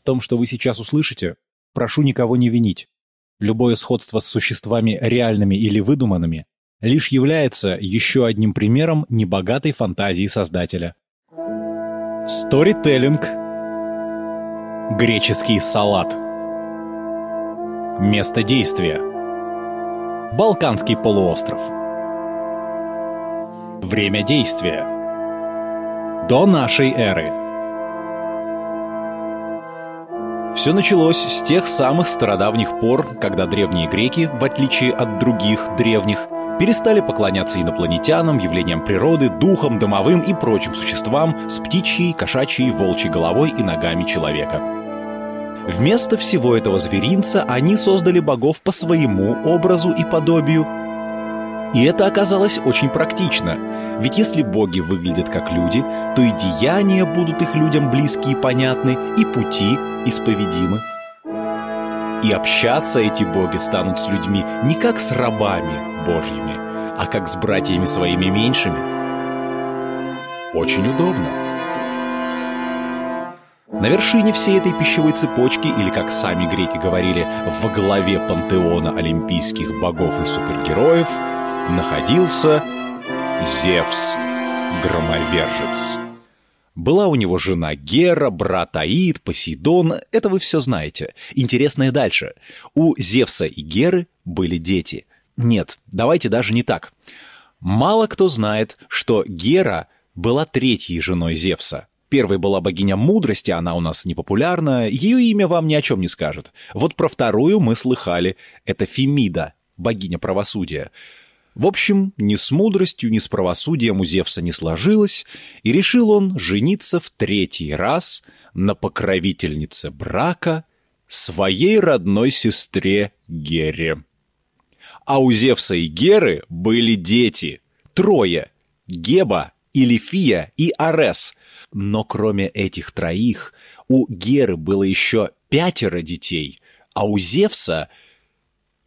В том, что вы сейчас услышите, прошу никого не винить. Любое сходство с существами реальными или выдуманными лишь является еще одним примером небогатой фантазии создателя. Сторителлинг. Греческий салат. Место действия. Балканский полуостров. Время действия. До нашей эры. Все началось с тех самых стародавних пор, когда древние греки, в отличие от других древних, перестали поклоняться инопланетянам, явлениям природы, духам, домовым и прочим существам с птичьей, кошачьей, волчьей головой и ногами человека. Вместо всего этого зверинца они создали богов по своему образу и подобию. И это оказалось очень практично, ведь если боги выглядят как люди, то и деяния будут их людям близки и понятны, и пути исповедимы. И общаться эти боги станут с людьми не как с рабами божьими, а как с братьями своими меньшими. Очень удобно. На вершине всей этой пищевой цепочки, или, как сами греки говорили, во главе пантеона олимпийских богов и супергероев, находился Зевс, громовержец. Была у него жена Гера, брат Аид, Посейдон. Это вы все знаете. Интересное дальше. У Зевса и Геры были дети. Нет, давайте даже не так. Мало кто знает, что Гера была третьей женой Зевса. Первой была богиня мудрости, она у нас непопулярна, ее имя вам ни о чем не скажет. Вот про вторую мы слыхали. Это Фемида, богиня правосудия. В общем, ни с мудростью, ни с правосудием у Зевса не сложилось, и решил он жениться в третий раз на покровительнице брака своей родной сестре Гере. А у Зевса и Геры были дети, трое, Геба, Илифия и Арес. Но кроме этих троих, у Геры было еще пятеро детей, а у Зевса —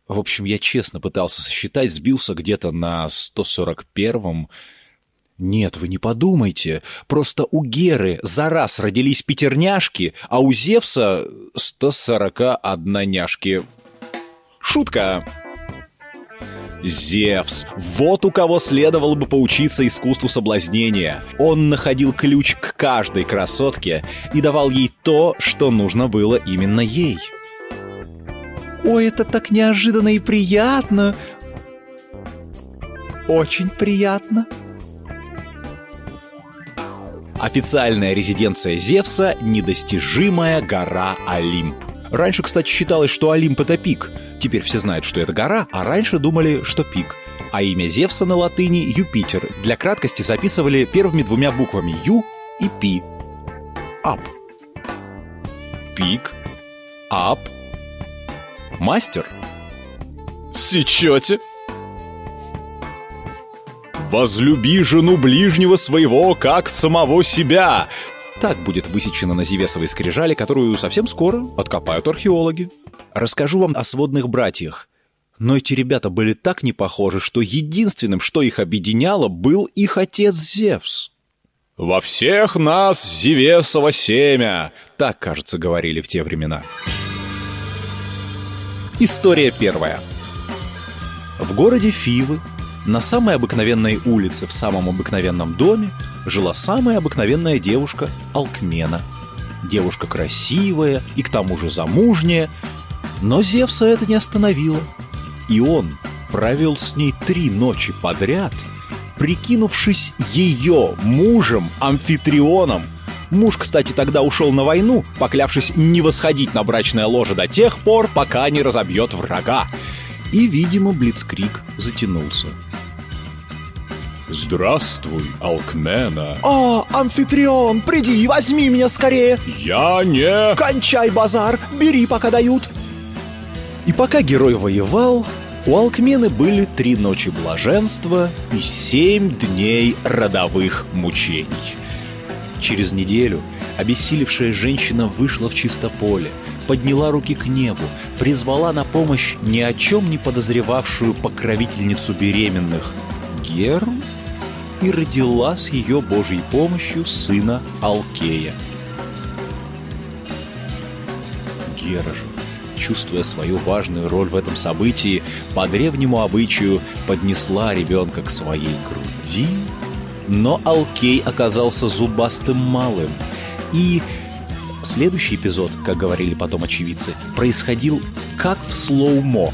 в общем, я честно пытался сосчитать, сбился где-то на 141-м. Нет, вы не подумайте. Просто у Геры за раз родились пятерняшки, а у Зевса 141 няшки. Шутка. Зевс. Вот у кого следовало бы поучиться искусству соблазнения. Он находил ключ к каждой красотке и давал ей то, что нужно было именно ей. Ой, это так неожиданно и приятно. Очень приятно. Официальная резиденция Зевса – недостижимая гора Олимп. Раньше, кстати, считалось, что Олимп – это пик. Теперь все знают, что это гора, а раньше думали, что пик. А имя Зевса на латыни – Юпитер. Для краткости записывали первыми двумя буквами «Ю» и «Пи». Ап. Пик. Ап – Мастер? Сечете? «Возлюби жену ближнего своего, как самого себя!» Так будет высечено на Зевесовой скрижали, которую совсем скоро откопают археологи. Расскажу вам о сводных братьях. Но эти ребята были так не похожи, что единственным, что их объединяло, был их отец Зевс. «Во всех нас Зевесово семя!» Так, кажется, говорили в те времена. История первая. В городе Фивы, на самой обыкновенной улице в самом обыкновенном доме, жила самая обыкновенная девушка Алкмена. Девушка красивая и к тому же замужняя, но Зевса это не остановило. И он провел с ней три ночи подряд, прикинувшись ее мужем Амфитрионом, Муж, кстати, тогда ушел на войну, поклявшись не восходить на брачное ложе до тех пор, пока не разобьет врага. И, видимо, Блицкрик затянулся. «Здравствуй, Алкмена!» «О, Амфитрион, приди и возьми меня скорее!» «Я не...» «Кончай базар, бери, пока дают!» И пока герой воевал, у Алкмены были три ночи блаженства и семь дней родовых мучений. Через неделю обессилевшая женщина вышла в чисто поле, подняла руки к небу, призвала на помощь ни о чем не подозревавшую покровительницу беременных Геру и родила с ее Божьей помощью сына Алкея. Гера же, чувствуя свою важную роль в этом событии, по древнему обычаю поднесла ребенка к своей груди, но Алкей оказался зубастым малым, и следующий эпизод, как говорили потом очевидцы, происходил как в слоумо.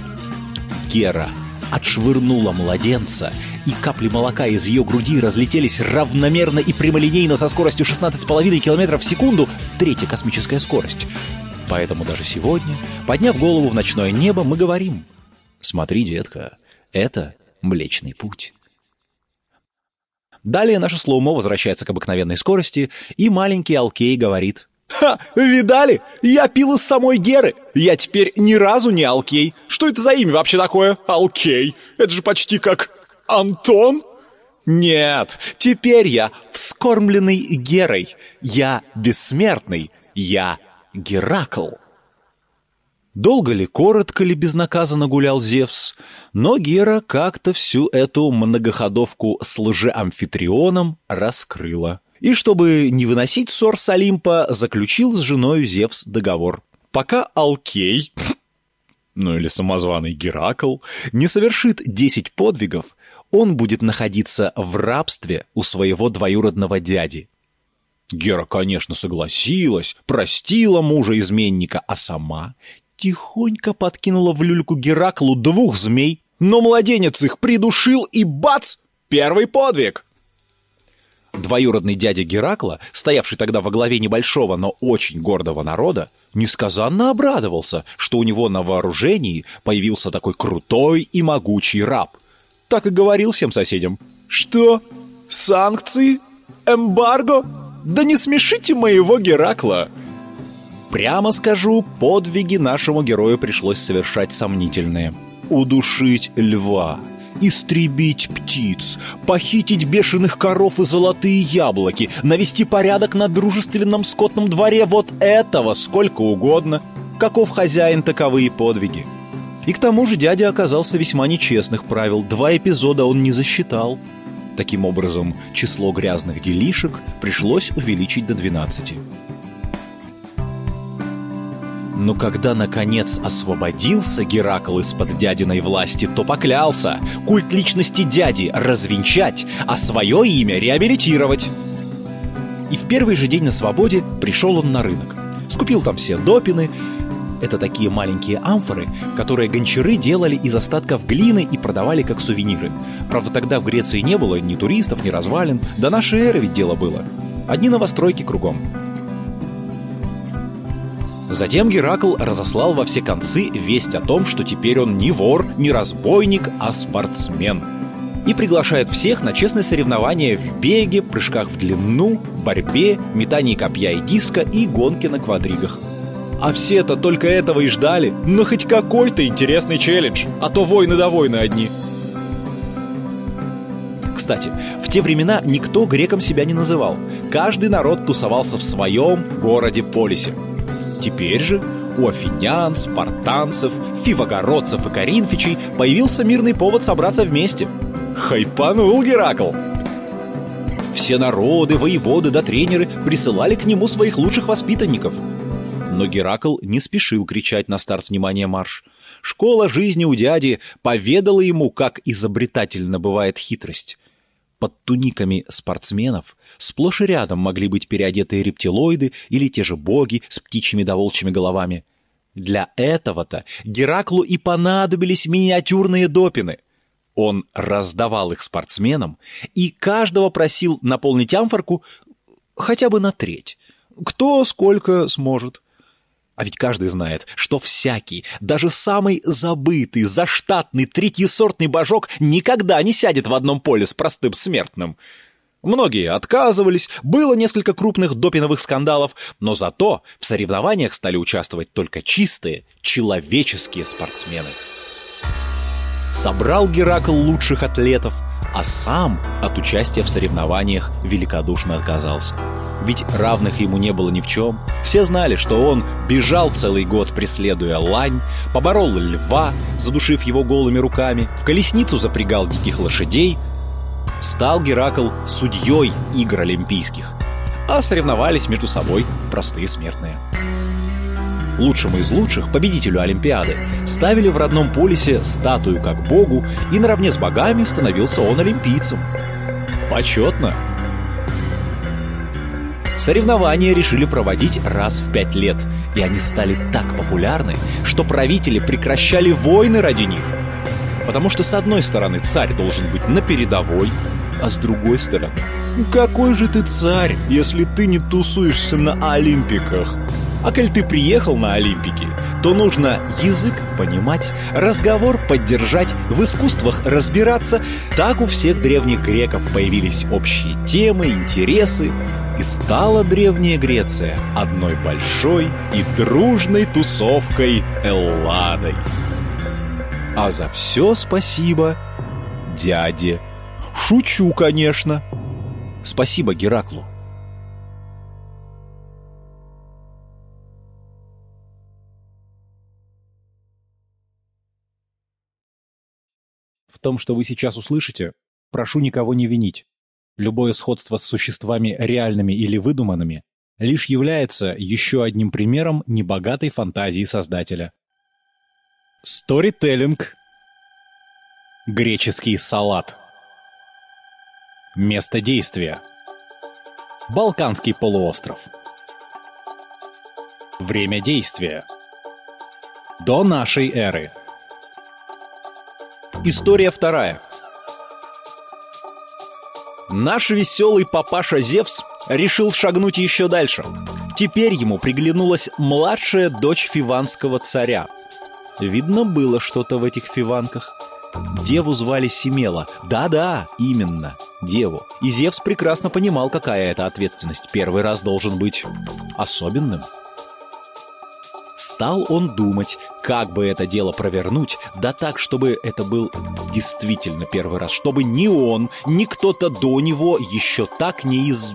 Гера отшвырнула младенца, и капли молока из ее груди разлетелись равномерно и прямолинейно со скоростью 16,5 км в секунду, третья космическая скорость. Поэтому даже сегодня, подняв голову в ночное небо, мы говорим «Смотри, детка, это Млечный Путь». Далее наше слоумо возвращается к обыкновенной скорости, и маленький Алкей говорит «Ха, видали? Я пил из самой Геры. Я теперь ни разу не Алкей. Что это за имя вообще такое? Алкей. Это же почти как Антон?» «Нет, теперь я вскормленный Герой. Я бессмертный. Я Геракл». Долго ли, коротко ли безнаказанно гулял Зевс, но Гера как-то всю эту многоходовку с лжеамфитрионом раскрыла. И чтобы не выносить ссор с Олимпа, заключил с женой Зевс договор. Пока Алкей, ну или самозваный Геракл, не совершит десять подвигов, он будет находиться в рабстве у своего двоюродного дяди. Гера, конечно, согласилась, простила мужа-изменника, а сама тихонько подкинула в люльку Гераклу двух змей, но младенец их придушил и бац! Первый подвиг! Двоюродный дядя Геракла, стоявший тогда во главе небольшого, но очень гордого народа, несказанно обрадовался, что у него на вооружении появился такой крутой и могучий раб. Так и говорил всем соседям. «Что? Санкции? Эмбарго? Да не смешите моего Геракла!» Прямо скажу, подвиги нашему герою пришлось совершать сомнительные. Удушить льва, истребить птиц, похитить бешеных коров и золотые яблоки, навести порядок на дружественном скотном дворе, вот этого сколько угодно. Каков хозяин, таковые подвиги. И к тому же дядя оказался весьма нечестных правил, два эпизода он не засчитал. Таким образом, число грязных делишек пришлось увеличить до 12. Но когда, наконец, освободился Геракл из-под дядиной власти, то поклялся культ личности дяди развенчать, а свое имя реабилитировать. И в первый же день на свободе пришел он на рынок. Скупил там все допины. Это такие маленькие амфоры, которые гончары делали из остатков глины и продавали как сувениры. Правда, тогда в Греции не было ни туристов, ни развалин. До нашей эры ведь дело было. Одни новостройки кругом. Затем Геракл разослал во все концы весть о том, что теперь он не вор, не разбойник, а спортсмен. И приглашает всех на честные соревнования в беге, прыжках в длину, борьбе, метании копья и диска и гонке на квадригах. А все-то только этого и ждали. Но хоть какой-то интересный челлендж, а то войны да войны одни. Кстати, в те времена никто греком себя не называл. Каждый народ тусовался в своем городе-полисе. Теперь же у афинян, спартанцев, фивогородцев и коринфичей появился мирный повод собраться вместе. Хайпанул Геракл! Все народы, воеводы да тренеры присылали к нему своих лучших воспитанников. Но Геракл не спешил кричать на старт внимания марш. Школа жизни у дяди поведала ему, как изобретательно бывает хитрость. Под туниками спортсменов сплошь и рядом могли быть переодетые рептилоиды или те же боги с птичьими да головами. Для этого-то Гераклу и понадобились миниатюрные допины. Он раздавал их спортсменам и каждого просил наполнить амфорку хотя бы на треть. Кто сколько сможет. А ведь каждый знает, что всякий, даже самый забытый, заштатный, третьесортный божок никогда не сядет в одном поле с простым смертным. Многие отказывались, было несколько крупных допиновых скандалов, но зато в соревнованиях стали участвовать только чистые, человеческие спортсмены. Собрал Геракл лучших атлетов, а сам от участия в соревнованиях великодушно отказался. Ведь равных ему не было ни в чем. Все знали, что он бежал целый год, преследуя лань, поборол льва, задушив его голыми руками, в колесницу запрягал диких лошадей. Стал Геракл судьей игр олимпийских, а соревновались между собой простые смертные. Лучшему из лучших, победителю Олимпиады, ставили в родном полисе статую как богу, и наравне с богами становился он олимпийцем. Почетно! Соревнования решили проводить раз в пять лет, и они стали так популярны, что правители прекращали войны ради них. Потому что, с одной стороны, царь должен быть на передовой, а с другой стороны, какой же ты царь, если ты не тусуешься на Олимпиках? А коль ты приехал на Олимпики, то нужно язык понимать, разговор поддержать, в искусствах разбираться. Так у всех древних греков появились общие темы, интересы, и стала Древняя Греция одной большой и дружной тусовкой Элладой. А за все спасибо дяде. Шучу, конечно. Спасибо Гераклу. В том, что вы сейчас услышите, прошу никого не винить. Любое сходство с существами реальными или выдуманными лишь является еще одним примером небогатой фантазии создателя. Сторителлинг. Греческий салат. Место действия. Балканский полуостров. Время действия. До нашей эры. История вторая. Наш веселый папаша Зевс решил шагнуть еще дальше. Теперь ему приглянулась младшая дочь фиванского царя. Видно было что-то в этих фиванках. Деву звали Семела. Да-да, именно, деву. И Зевс прекрасно понимал, какая это ответственность. Первый раз должен быть особенным. Стал он думать, как бы это дело провернуть, да так, чтобы это был действительно первый раз, чтобы ни он, ни кто-то до него еще так не из...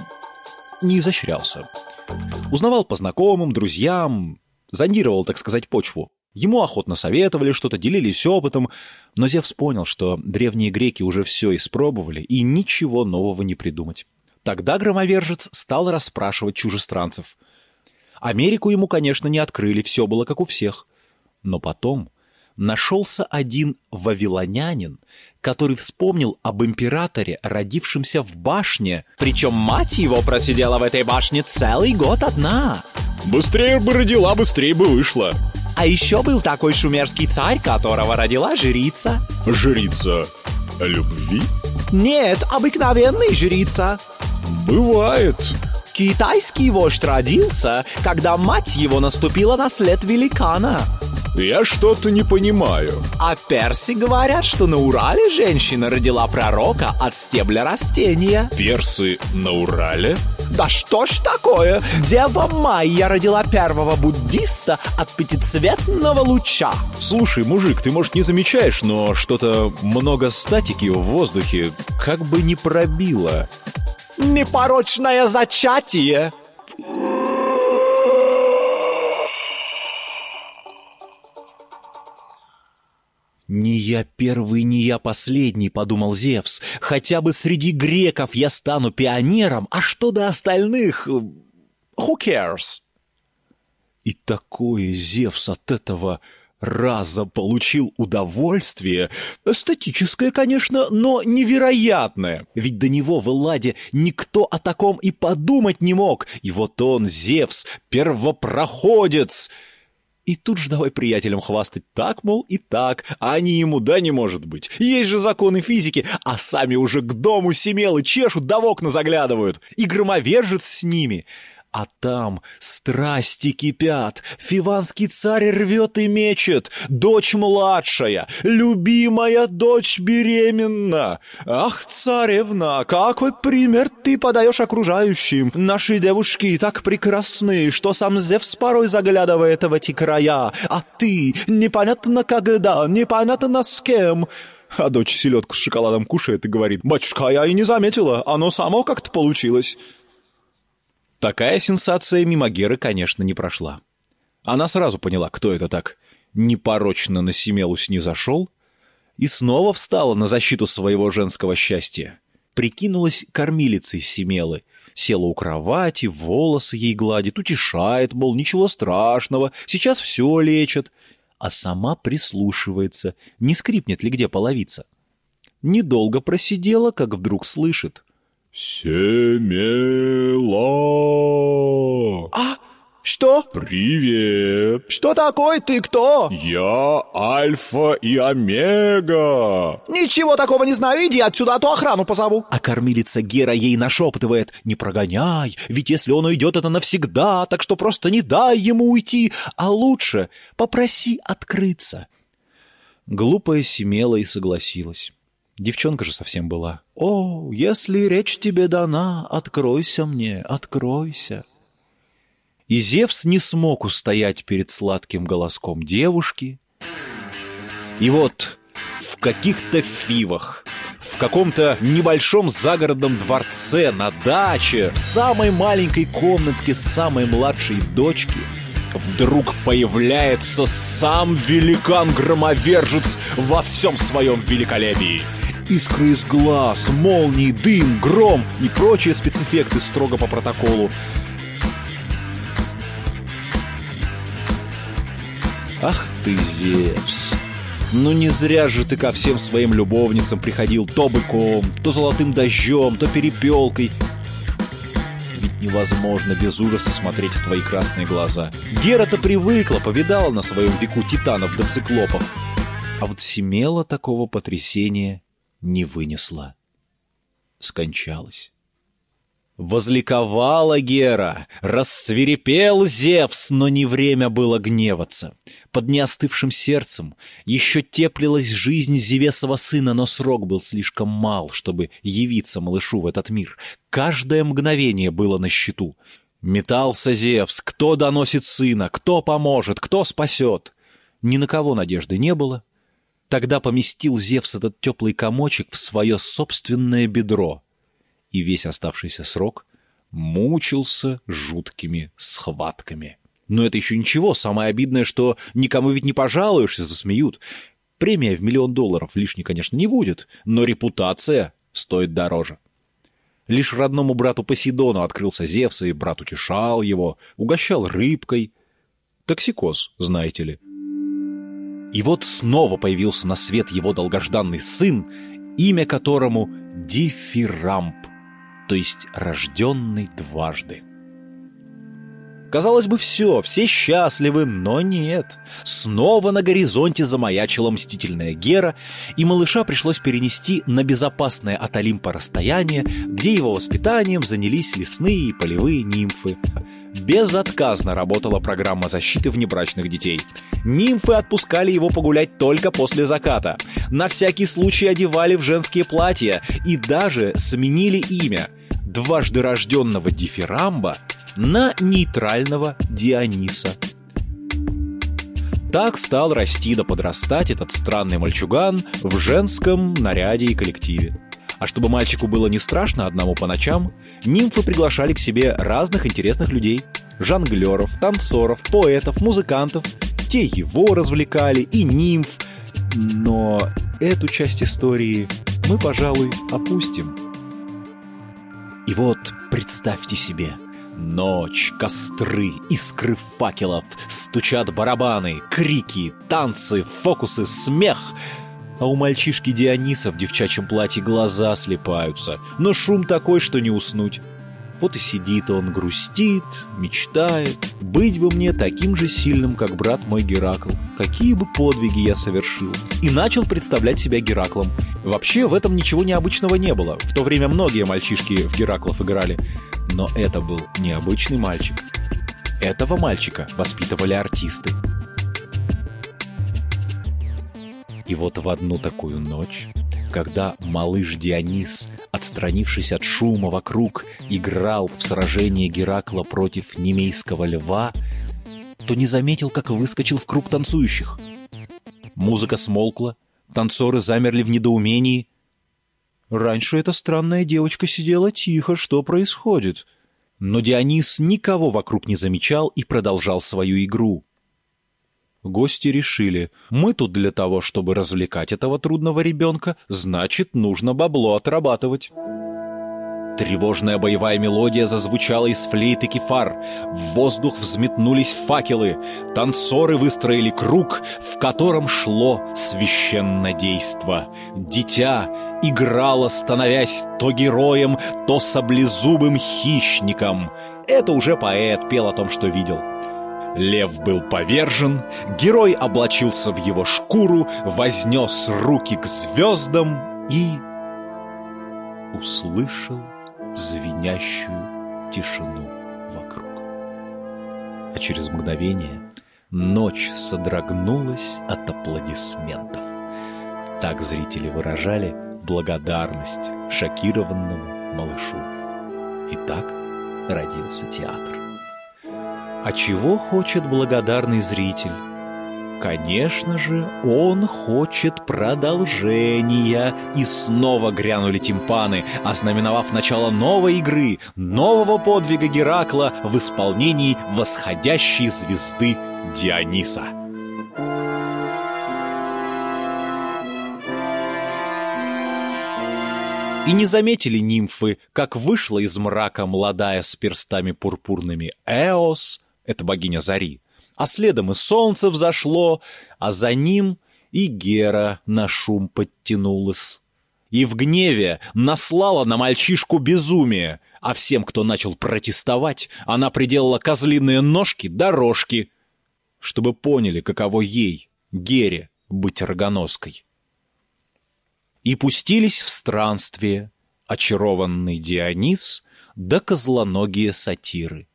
не изощрялся. Узнавал по знакомым, друзьям, зондировал, так сказать, почву. Ему охотно советовали, что-то делились опытом, но Зевс понял, что древние греки уже все испробовали и ничего нового не придумать. Тогда громовержец стал расспрашивать чужестранцев – Америку ему, конечно, не открыли, все было как у всех. Но потом нашелся один вавилонянин, который вспомнил об императоре, родившемся в башне. Причем мать его просидела в этой башне целый год одна. Быстрее бы родила, быстрее бы вышла. А еще был такой шумерский царь, которого родила жрица. Жрица любви? Нет, обыкновенный жрица. Бывает. Китайский вождь родился, когда мать его наступила на след великана. Я что-то не понимаю. А персы говорят, что на Урале женщина родила пророка от стебля растения. Персы на Урале? Да что ж такое? Дева Майя родила первого буддиста от пятицветного луча. Слушай, мужик, ты, может, не замечаешь, но что-то много статики в воздухе как бы не пробило непорочное зачатие. «Не я первый, не я последний», — подумал Зевс. «Хотя бы среди греков я стану пионером, а что до остальных? Who cares?» И такое Зевс от этого раза получил удовольствие, эстетическое, конечно, но невероятное. Ведь до него в Элладе никто о таком и подумать не мог. И вот он, Зевс, первопроходец. И тут же давай приятелям хвастать так, мол, и так, а они ему да не может быть. Есть же законы физики, а сами уже к дому семелы чешут, да в окна заглядывают. И громовержец с ними. А там страсти кипят, фиванский царь рвет и мечет, дочь младшая, любимая дочь беременна. Ах, царевна, какой пример ты подаешь окружающим. Наши девушки так прекрасны, что сам Зевс порой заглядывает в эти края, а ты непонятно когда, непонятно с кем. А дочь селедку с шоколадом кушает и говорит, «Батюшка, я и не заметила, оно само как-то получилось». Такая сенсация мимо Геры, конечно, не прошла. Она сразу поняла, кто это так непорочно на Семелу снизошел и снова встала на защиту своего женского счастья. прикинулась кормилицей Семелы. Села у кровати, волосы ей гладит, утешает, мол, ничего страшного, сейчас все лечат. А сама прислушивается, не скрипнет ли где половица. Недолго просидела, как вдруг слышит. Семела! А, что? Привет! Что такое? Ты кто? Я Альфа и Омега! Ничего такого не знаю, иди отсюда, а то охрану позову. А кормилица Гера ей нашептывает «Не прогоняй, ведь если он уйдет, это навсегда, так что просто не дай ему уйти, а лучше попроси открыться». Глупая Семела и согласилась. Девчонка же совсем была. «О, если речь тебе дана, откройся мне, откройся». И Зевс не смог устоять перед сладким голоском девушки. И вот в каких-то фивах, в каком-то небольшом загородном дворце, на даче, в самой маленькой комнатке самой младшей дочки вдруг появляется сам великан-громовержец во всем своем великолепии. Искры из глаз, молнии, дым, гром и прочие спецэффекты строго по протоколу. Ах ты, Зевс! Ну не зря же ты ко всем своим любовницам приходил то быком, то золотым дождем, то перепелкой. Ведь невозможно без ужаса смотреть в твои красные глаза. Гера-то привыкла, повидала на своем веку титанов да циклопов. А вот Семела такого потрясения не вынесла. Скончалась. Возликовала Гера, рассверепел Зевс, но не время было гневаться. Под неостывшим сердцем еще теплилась жизнь Зевесова сына, но срок был слишком мал, чтобы явиться малышу в этот мир. Каждое мгновение было на счету. Метался Зевс, кто доносит сына, кто поможет, кто спасет. Ни на кого надежды не было. Тогда поместил Зевс этот теплый комочек в свое собственное бедро — и весь оставшийся срок мучился жуткими схватками. Но это еще ничего, самое обидное, что никому ведь не пожалуешься, засмеют. Премия в миллион долларов лишней, конечно, не будет, но репутация стоит дороже. Лишь родному брату Посейдону открылся Зевс, и брат утешал его, угощал рыбкой. Токсикоз, знаете ли. И вот снова появился на свет его долгожданный сын, имя которому Дифирамп то есть рожденный дважды. Казалось бы, все, все счастливы, но нет. Снова на горизонте замаячила мстительная Гера, и малыша пришлось перенести на безопасное от Олимпа расстояние, где его воспитанием занялись лесные и полевые нимфы. Безотказно работала программа защиты внебрачных детей. Нимфы отпускали его погулять только после заката. На всякий случай одевали в женские платья и даже сменили имя – дважды рожденного Дифирамба на нейтрального Диониса. Так стал расти да подрастать этот странный мальчуган в женском наряде и коллективе. А чтобы мальчику было не страшно одному по ночам, нимфы приглашали к себе разных интересных людей. Жонглеров, танцоров, поэтов, музыкантов. Те его развлекали, и нимф. Но эту часть истории мы, пожалуй, опустим. И вот представьте себе, ночь, костры, искры факелов, стучат барабаны, крики, танцы, фокусы, смех. А у мальчишки Диониса в девчачьем платье глаза слепаются, но шум такой, что не уснуть. Вот и сидит он, грустит, мечтает. Быть бы мне таким же сильным, как брат мой Геракл. Какие бы подвиги я совершил. И начал представлять себя Гераклом. Вообще, в этом ничего необычного не было. В то время многие мальчишки в Гераклов играли. Но это был необычный мальчик. Этого мальчика воспитывали артисты. И вот в одну такую ночь когда малыш Дионис, отстранившись от шума вокруг, играл в сражении Геракла против немейского льва, то не заметил, как выскочил в круг танцующих. Музыка смолкла, танцоры замерли в недоумении. Раньше эта странная девочка сидела тихо, что происходит? Но Дионис никого вокруг не замечал и продолжал свою игру. Гости решили, мы тут для того, чтобы развлекать этого трудного ребенка, значит, нужно бабло отрабатывать. Тревожная боевая мелодия зазвучала из флейты кефар. В воздух взметнулись факелы. Танцоры выстроили круг, в котором шло священное действо. Дитя играло, становясь то героем, то саблезубым хищником. Это уже поэт пел о том, что видел. Лев был повержен, герой облачился в его шкуру, вознес руки к звездам и услышал звенящую тишину вокруг. А через мгновение ночь содрогнулась от аплодисментов. Так зрители выражали благодарность шокированному малышу. И так родился театр. А чего хочет благодарный зритель? Конечно же, он хочет продолжения. И снова грянули тимпаны, ознаменовав начало новой игры, нового подвига Геракла в исполнении восходящей звезды Диониса. И не заметили нимфы, как вышла из мрака молодая с перстами пурпурными Эос, это богиня Зари, а следом и солнце взошло, а за ним и Гера на шум подтянулась. И в гневе наслала на мальчишку безумие, а всем, кто начал протестовать, она приделала козлиные ножки дорожки, чтобы поняли, каково ей, Гере, быть рогоноской. И пустились в странствие очарованный Дионис да козлоногие сатиры —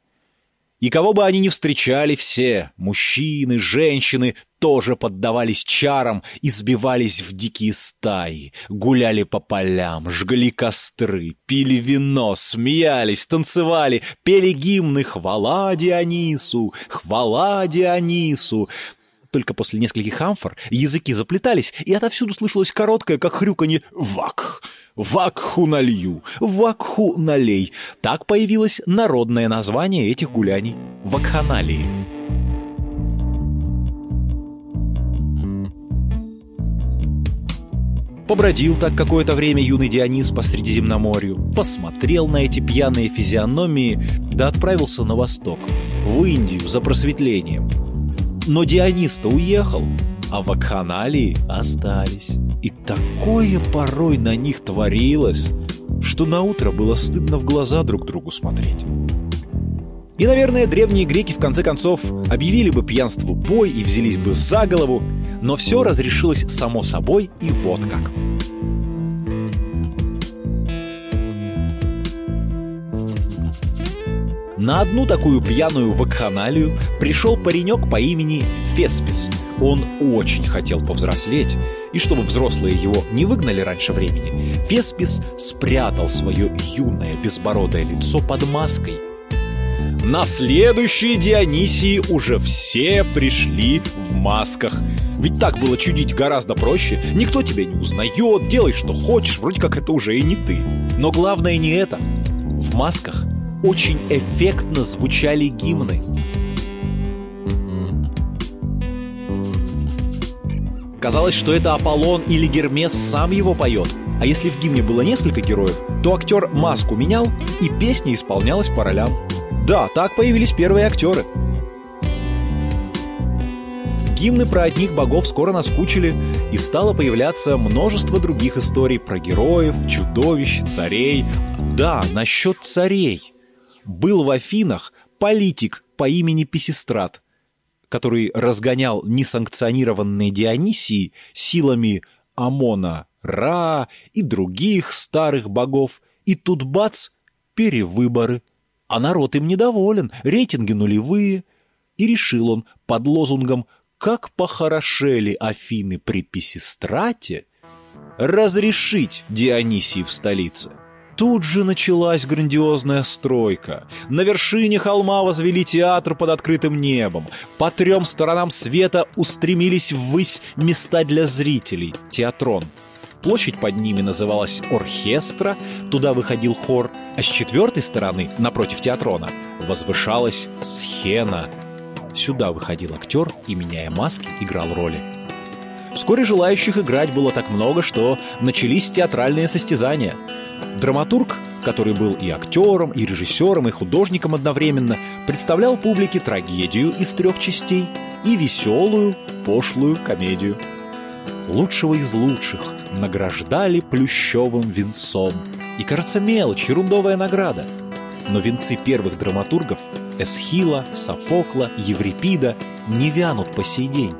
и кого бы они ни встречали, все, мужчины, женщины, тоже поддавались чарам и сбивались в дикие стаи, гуляли по полям, жгли костры, пили вино, смеялись, танцевали, пели гимны «Хвала Дионису! Хвала Дионису!» Только после нескольких амфор языки заплетались, и отовсюду слышалось короткое, как хрюканье «Вак!» Вакху налью, вакху налей. Так появилось народное название этих гуляний – вакханалии. Побродил так какое-то время юный Дионис по Средиземноморью, посмотрел на эти пьяные физиономии, да отправился на восток, в Индию за просветлением. Но Дионис-то уехал, а вакханалии остались. И такое порой на них творилось, что на утро было стыдно в глаза друг другу смотреть. И, наверное, древние греки в конце концов объявили бы пьянству бой и взялись бы за голову, но все разрешилось само собой и вот как. На одну такую пьяную вакханалию пришел паренек по имени Феспис. Он очень хотел повзрослеть, и чтобы взрослые его не выгнали раньше времени, Феспис спрятал свое юное безбородое лицо под маской. На следующие Дионисии уже все пришли в масках. Ведь так было чудить гораздо проще. Никто тебя не узнает, делай что хочешь, вроде как это уже и не ты. Но главное не это. В масках очень эффектно звучали гимны. Казалось, что это Аполлон или Гермес сам его поет. А если в гимне было несколько героев, то актер маску менял, и песня исполнялась по ролям. Да, так появились первые актеры. Гимны про одних богов скоро наскучили, и стало появляться множество других историй про героев, чудовищ, царей. Да, насчет царей был в Афинах политик по имени Писистрат, который разгонял несанкционированные Дионисии силами Амона Ра и других старых богов, и тут бац, перевыборы. А народ им недоволен, рейтинги нулевые. И решил он под лозунгом «Как похорошели Афины при Писистрате» разрешить Дионисии в столице. Тут же началась грандиозная стройка. На вершине холма возвели театр под открытым небом. По трем сторонам света устремились ввысь места для зрителей. Театрон. Площадь под ними называлась Орхестра, туда выходил хор, а с четвертой стороны, напротив театрона, возвышалась Схена. Сюда выходил актер и, меняя маски, играл роли. Вскоре желающих играть было так много, что начались театральные состязания – Драматург который был и актером, и режиссером, и художником одновременно, представлял публике трагедию из трех частей и веселую, пошлую комедию. Лучшего из лучших награждали плющевым венцом. И, кажется, мелочь, ерундовая награда. Но венцы первых драматургов Эсхила, Софокла, Еврипида не вянут по сей день.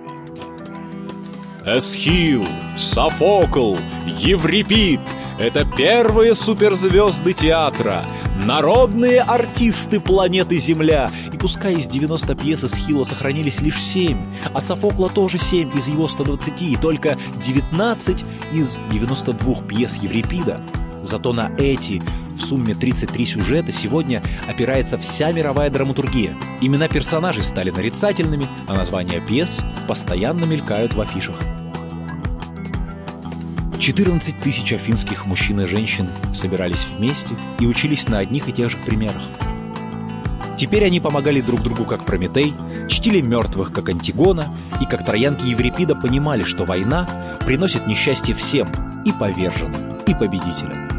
Эсхил, Софокл, Еврипид — это первые суперзвезды театра, народные артисты планеты Земля. И пускай из 90 пьес Эсхила сохранились лишь 7, от Софокла тоже 7 из его 120, и только 19 из 92 пьес Еврипида. Зато на эти в сумме 33 сюжета сегодня опирается вся мировая драматургия. Имена персонажей стали нарицательными, а названия пьес постоянно мелькают в афишах. 14 тысяч афинских мужчин и женщин собирались вместе и учились на одних и тех же примерах. Теперь они помогали друг другу как Прометей, чтили мертвых как Антигона и как троянки Еврипида понимали, что война приносит несчастье всем, и поверженным, и победителям.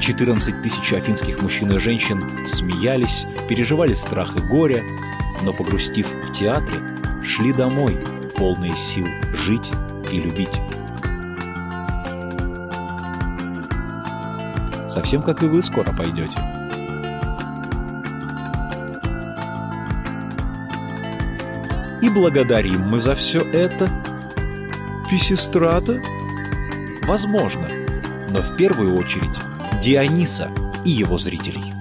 14 тысяч афинских мужчин и женщин смеялись, переживали страх и горе, но, погрустив в театре, шли домой, полные сил жить и любить. Совсем как и вы скоро пойдете. И благодарим мы за все это Писистрата? Возможно, но в первую очередь Диониса и его зрителей.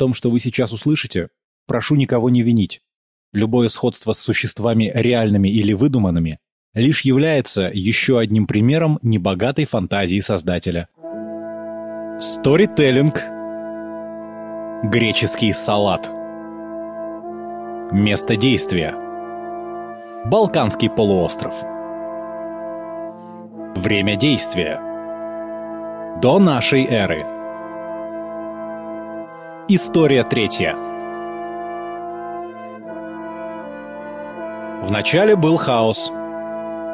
Том, что вы сейчас услышите, прошу никого не винить. Любое сходство с существами реальными или выдуманными лишь является еще одним примером небогатой фантазии создателя. Сторителлинг. Греческий салат. Место действия. Балканский полуостров. Время действия. До нашей эры. История третья. Вначале был хаос.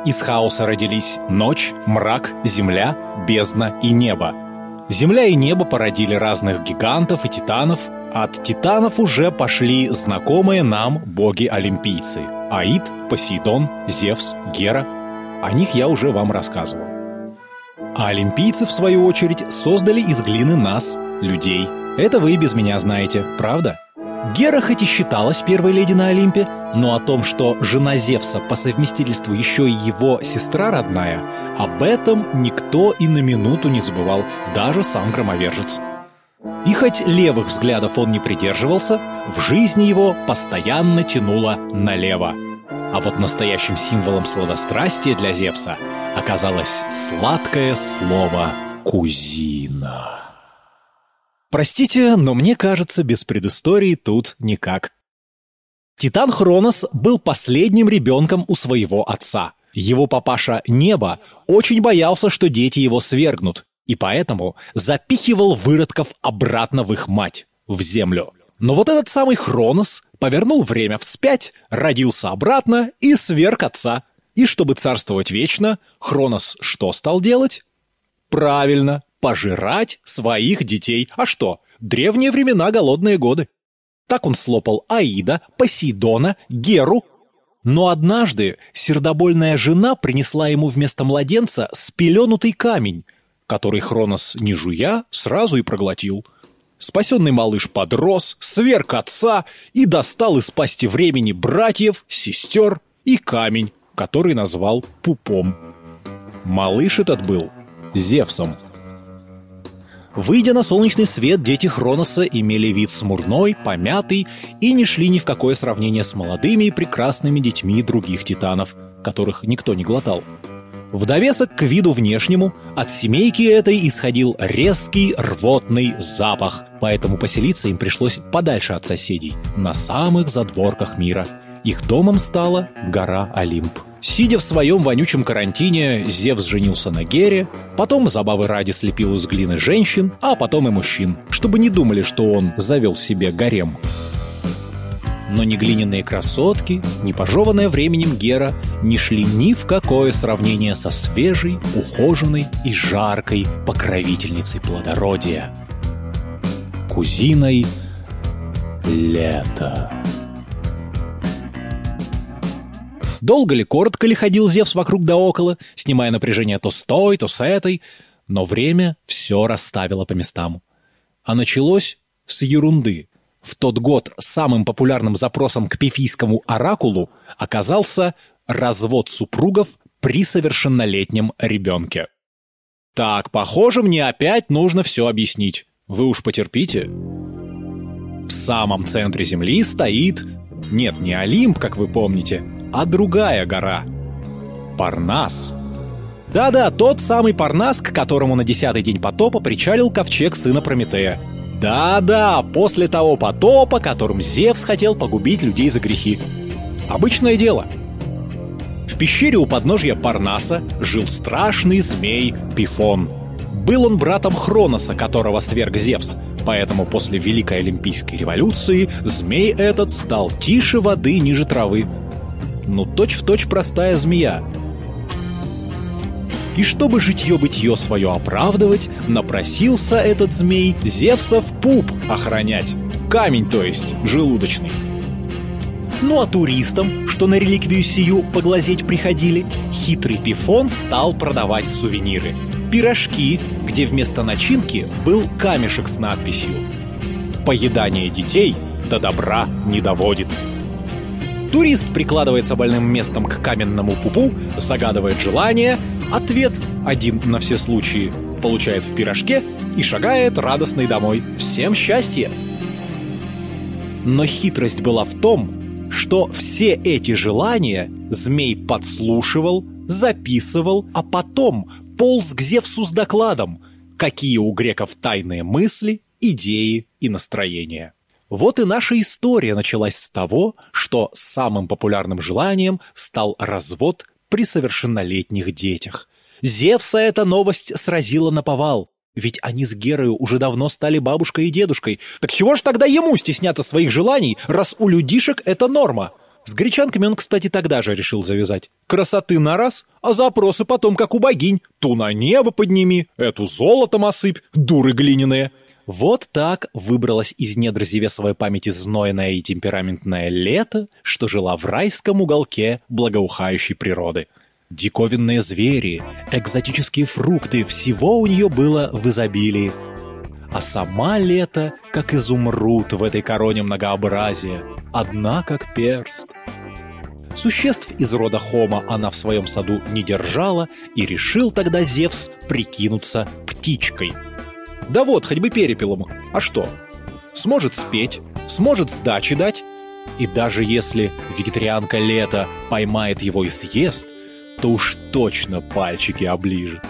Из хаоса родились ночь, мрак, земля, бездна и небо. Земля и небо породили разных гигантов и титанов. От титанов уже пошли знакомые нам боги-олимпийцы. Аид, Посейдон, Зевс, Гера. О них я уже вам рассказывал. А олимпийцы, в свою очередь, создали из глины нас, людей – это вы и без меня знаете, правда? Гера хоть и считалась первой леди на Олимпе, но о том, что жена Зевса по совместительству еще и его сестра родная, об этом никто и на минуту не забывал, даже сам громовержец. И хоть левых взглядов он не придерживался, в жизни его постоянно тянуло налево. А вот настоящим символом сладострастия для Зевса оказалось сладкое слово «кузина». Простите, но мне кажется, без предыстории тут никак. Титан Хронос был последним ребенком у своего отца. Его папаша Небо очень боялся, что дети его свергнут, и поэтому запихивал выродков обратно в их мать, в землю. Но вот этот самый Хронос повернул время вспять, родился обратно и сверг отца. И чтобы царствовать вечно, Хронос что стал делать? Правильно, пожирать своих детей. А что? Древние времена, голодные годы. Так он слопал Аида, Посейдона, Геру. Но однажды сердобольная жена принесла ему вместо младенца спеленутый камень, который Хронос, не жуя, сразу и проглотил. Спасенный малыш подрос, сверг отца и достал из пасти времени братьев, сестер и камень, который назвал пупом. Малыш этот был Зевсом. Выйдя на солнечный свет, дети Хроноса имели вид смурной, помятый и не шли ни в какое сравнение с молодыми и прекрасными детьми других титанов, которых никто не глотал. В довесок к виду внешнему от семейки этой исходил резкий рвотный запах, поэтому поселиться им пришлось подальше от соседей, на самых задворках мира. Их домом стала гора Олимп. Сидя в своем вонючем карантине, Зевс женился на Гере, потом забавы ради слепил из глины женщин, а потом и мужчин, чтобы не думали, что он завел себе гарем. Но ни глиняные красотки, ни пожеванная временем Гера не шли ни в какое сравнение со свежей, ухоженной и жаркой покровительницей плодородия. Кузиной лета. Долго ли, коротко ли ходил Зевс вокруг да около, снимая напряжение то с той, то с этой, но время все расставило по местам. А началось с ерунды. В тот год самым популярным запросом к пифийскому оракулу оказался развод супругов при совершеннолетнем ребенке. Так, похоже, мне опять нужно все объяснить. Вы уж потерпите. В самом центре Земли стоит... Нет, не Олимп, как вы помните, а другая гора – Парнас. Да-да, тот самый Парнас, к которому на десятый день потопа причалил ковчег сына Прометея. Да-да, после того потопа, которым Зевс хотел погубить людей за грехи. Обычное дело. В пещере у подножья Парнаса жил страшный змей Пифон. Был он братом Хроноса, которого сверг Зевс, поэтому после Великой Олимпийской революции змей этот стал тише воды ниже травы, ну точь-в-точь точь простая змея. И чтобы житье-бытие свое оправдывать, напросился этот змей Зевса в пуп охранять. Камень, то есть, желудочный. Ну а туристам, что на реликвию сию поглазеть приходили, хитрый пифон стал продавать сувениры. Пирожки, где вместо начинки был камешек с надписью «Поедание детей до добра не доводит». Турист прикладывается больным местом к каменному пупу, загадывает желание, ответ один на все случаи получает в пирожке и шагает радостный домой. Всем счастья! Но хитрость была в том, что все эти желания змей подслушивал, записывал, а потом полз к Зевсу с докладом, какие у греков тайные мысли, идеи и настроения. Вот и наша история началась с того, что самым популярным желанием стал развод при совершеннолетних детях. Зевса эта новость сразила на повал. Ведь они с Герою уже давно стали бабушкой и дедушкой. Так чего ж тогда ему стесняться своих желаний, раз у людишек это норма? С гречанками он, кстати, тогда же решил завязать. Красоты на раз, а запросы потом, как у богинь. Ту на небо подними, эту золотом осыпь, дуры глиняные. Вот так выбралась из недр Зевесовой памяти знойное и темпераментное лето, что жила в райском уголке благоухающей природы. Диковинные звери, экзотические фрукты, всего у нее было в изобилии. А сама лето, как изумруд в этой короне многообразия, одна как перст. Существ из рода Хома она в своем саду не держала, и решил тогда Зевс прикинуться птичкой – да вот, хоть бы перепелом. А что? Сможет спеть, сможет сдачи дать. И даже если вегетарианка Лето поймает его и съест, то уж точно пальчики оближет.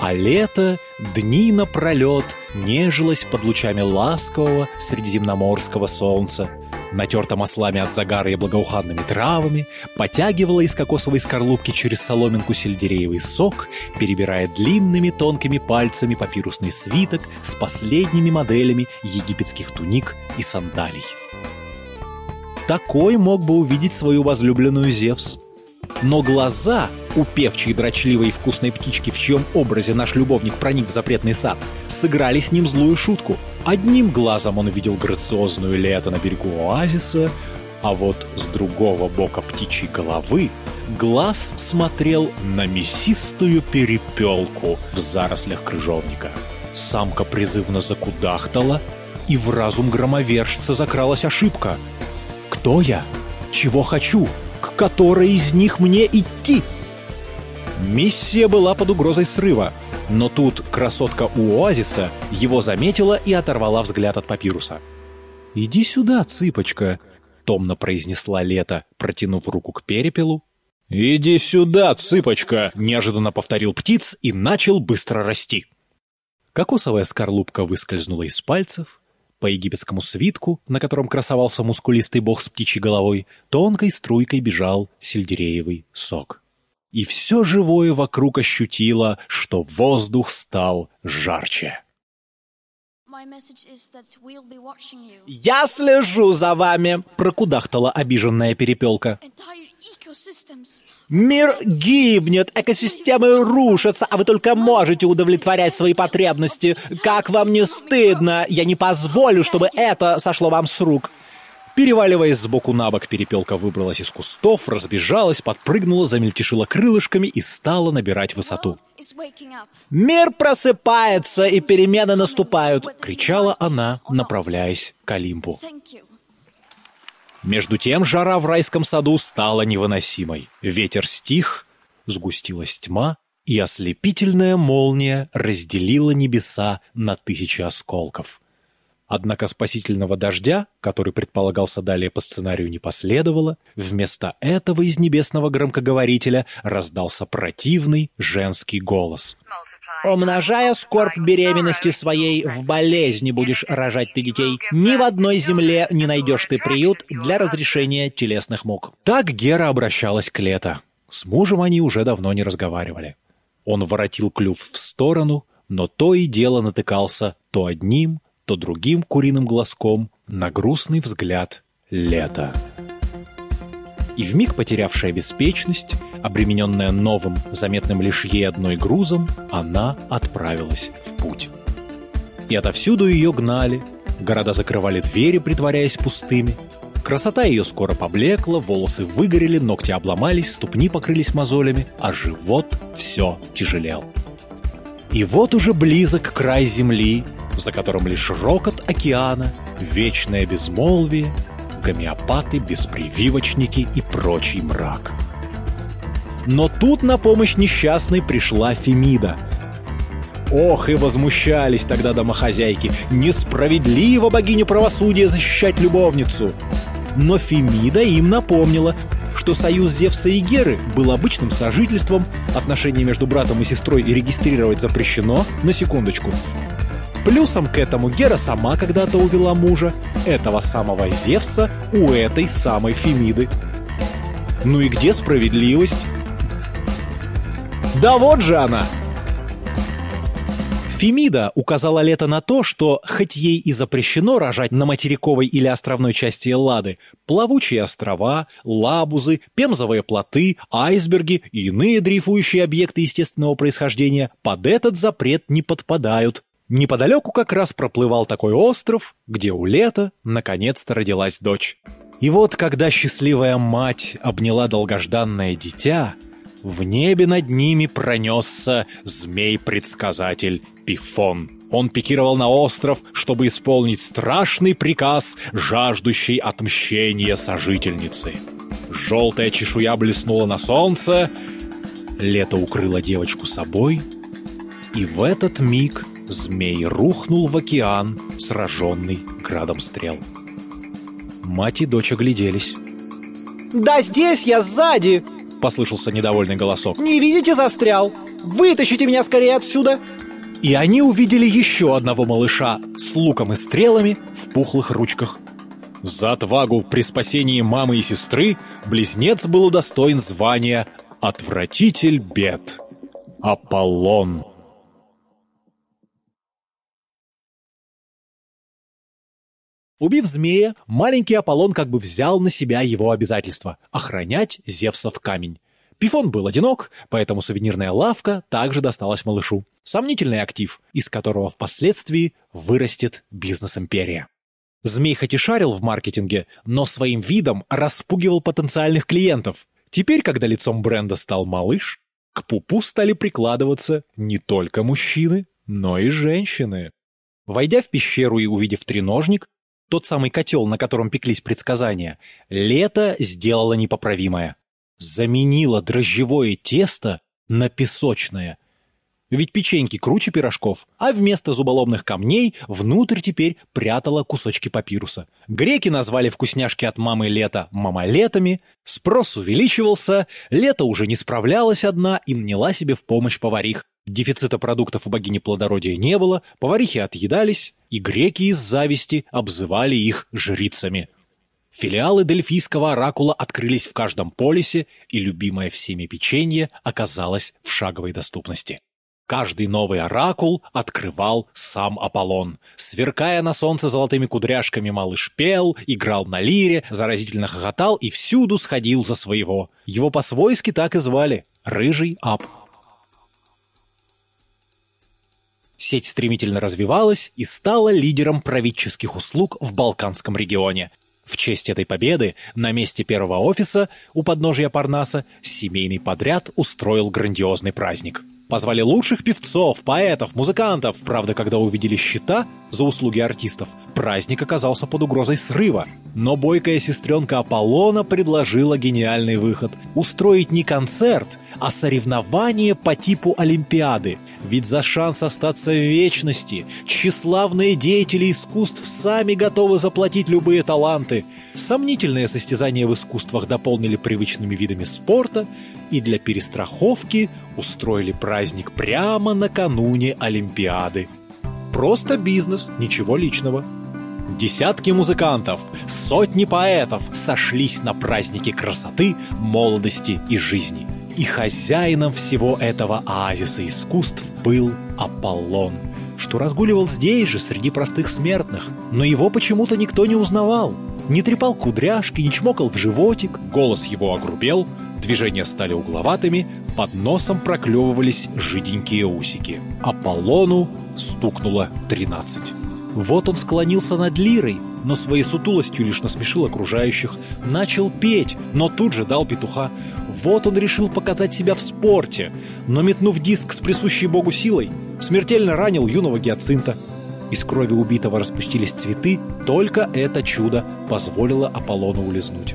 А лето дни напролет нежилось под лучами ласкового средиземноморского солнца – натерта маслами от загара и благоуханными травами, потягивала из кокосовой скорлупки через соломинку сельдереевый сок, перебирая длинными тонкими пальцами папирусный свиток с последними моделями египетских туник и сандалий. Такой мог бы увидеть свою возлюбленную Зевс. Но глаза у певчей, дрочливой и вкусной птички, в чьем образе наш любовник проник в запретный сад, сыграли с ним злую шутку – Одним глазом он видел грациозную лето на берегу оазиса, а вот с другого бока птичьей головы глаз смотрел на мясистую перепелку в зарослях крыжовника. Самка призывно закудахтала, и в разум громовержца закралась ошибка. «Кто я? Чего хочу? К которой из них мне идти?» Миссия была под угрозой срыва, но тут красотка у оазиса его заметила и оторвала взгляд от папируса. «Иди сюда, цыпочка», — томно произнесла Лето, протянув руку к перепелу. «Иди сюда, цыпочка!» — неожиданно повторил птиц и начал быстро расти. Кокосовая скорлупка выскользнула из пальцев, по египетскому свитку, на котором красовался мускулистый бог с птичьей головой, тонкой струйкой бежал сельдереевый сок. И все живое вокруг ощутило, что воздух стал жарче. «Я слежу за вами!» — прокудахтала обиженная перепелка. Мир гибнет, экосистемы рушатся, а вы только можете удовлетворять свои потребности. Как вам не стыдно? Я не позволю, чтобы это сошло вам с рук. Переваливаясь сбоку на бок, перепелка выбралась из кустов, разбежалась, подпрыгнула, замельтешила крылышками и стала набирать высоту. «Мир просыпается, и перемены наступают!» — кричала она, направляясь к Олимпу. Между тем жара в райском саду стала невыносимой. Ветер стих, сгустилась тьма, и ослепительная молния разделила небеса на тысячи осколков. Однако спасительного дождя, который предполагался далее по сценарию, не последовало. Вместо этого из небесного громкоговорителя раздался противный женский голос. Умножая скорбь беременности своей, в болезни будешь рожать ты детей. Ни в одной земле не найдешь ты приют для разрешения телесных мук. Так Гера обращалась к Лето. С мужем они уже давно не разговаривали. Он воротил клюв в сторону, но то и дело натыкался то одним, то другим куриным глазком на грустный взгляд Лета и вмиг потерявшая беспечность, обремененная новым, заметным лишь ей одной грузом, она отправилась в путь. И отовсюду ее гнали, города закрывали двери, притворяясь пустыми. Красота ее скоро поблекла, волосы выгорели, ногти обломались, ступни покрылись мозолями, а живот все тяжелел. И вот уже близок край земли, за которым лишь рокот океана, вечное безмолвие гомеопаты, беспрививочники и прочий мрак. Но тут на помощь несчастной пришла Фемида. Ох, и возмущались тогда домохозяйки. Несправедливо богиню правосудия защищать любовницу. Но Фемида им напомнила, что союз Зевса и Геры был обычным сожительством, отношения между братом и сестрой регистрировать запрещено, на секундочку, Плюсом к этому Гера сама когда-то увела мужа, этого самого Зевса, у этой самой Фемиды. Ну и где справедливость? Да вот же она! Фемида указала Лето на то, что, хоть ей и запрещено рожать на материковой или островной части Эллады, плавучие острова, лабузы, пемзовые плоты, айсберги и иные дрейфующие объекты естественного происхождения под этот запрет не подпадают. Неподалеку как раз проплывал такой остров, где у лета наконец-то родилась дочь. И вот, когда счастливая мать обняла долгожданное дитя, в небе над ними пронесся змей-предсказатель Пифон. Он пикировал на остров, чтобы исполнить страшный приказ, жаждущий отмщения сожительницы. Желтая чешуя блеснула на солнце, лето укрыло девочку собой, и в этот миг Змей рухнул в океан, сраженный градом стрел. Мать и дочь огляделись. «Да здесь я сзади!» — послышался недовольный голосок. «Не видите, застрял! Вытащите меня скорее отсюда!» И они увидели еще одного малыша с луком и стрелами в пухлых ручках. За отвагу при спасении мамы и сестры близнец был удостоен звания «Отвратитель бед» — Аполлон. Убив змея, маленький Аполлон как бы взял на себя его обязательство – охранять Зевса в камень. Пифон был одинок, поэтому сувенирная лавка также досталась малышу. Сомнительный актив, из которого впоследствии вырастет бизнес-империя. Змей хоть и шарил в маркетинге, но своим видом распугивал потенциальных клиентов. Теперь, когда лицом бренда стал малыш, к пупу стали прикладываться не только мужчины, но и женщины. Войдя в пещеру и увидев треножник, тот самый котел, на котором пеклись предсказания, лето сделало непоправимое. Заменило дрожжевое тесто на песочное. ведь печеньки круче пирожков, а вместо зуболомных камней внутрь теперь прятала кусочки папируса. Греки назвали вкусняшки от мамы лета мамалетами, спрос увеличивался, лето уже не справлялась одна и наняла себе в помощь поварих. Дефицита продуктов у богини плодородия не было, поварихи отъедались, и греки из зависти обзывали их жрицами. Филиалы Дельфийского оракула открылись в каждом полисе, и любимое всеми печенье оказалось в шаговой доступности. Каждый новый оракул открывал сам Аполлон. Сверкая на солнце золотыми кудряшками, малыш пел, играл на лире, заразительно хохотал и всюду сходил за своего. Его по-свойски так и звали — Рыжий Ап. Сеть стремительно развивалась и стала лидером правительских услуг в Балканском регионе. В честь этой победы на месте первого офиса у подножия Парнаса семейный подряд устроил грандиозный праздник. Позвали лучших певцов, поэтов, музыкантов. Правда, когда увидели счета за услуги артистов, праздник оказался под угрозой срыва. Но бойкая сестренка Аполлона предложила гениальный выход – устроить не концерт, а соревнование по типу Олимпиады. Ведь за шанс остаться в вечности тщеславные деятели искусств сами готовы заплатить любые таланты. Сомнительные состязания в искусствах дополнили привычными видами спорта и для перестраховки устроили праздник прямо накануне Олимпиады. Просто бизнес, ничего личного. Десятки музыкантов, сотни поэтов сошлись на празднике красоты, молодости и жизни – и хозяином всего этого оазиса искусств был Аполлон, что разгуливал здесь же, среди простых смертных. Но его почему-то никто не узнавал. Не трепал кудряшки, не чмокал в животик, голос его огрубел, движения стали угловатыми, под носом проклевывались жиденькие усики. Аполлону стукнуло тринадцать. Вот он склонился над лирой, но своей сутулостью лишь насмешил окружающих. Начал петь, но тут же дал петуха. Вот он решил показать себя в спорте, но метнув диск с присущей богу силой, смертельно ранил юного гиацинта. Из крови убитого распустились цветы, только это чудо позволило Аполлону улизнуть.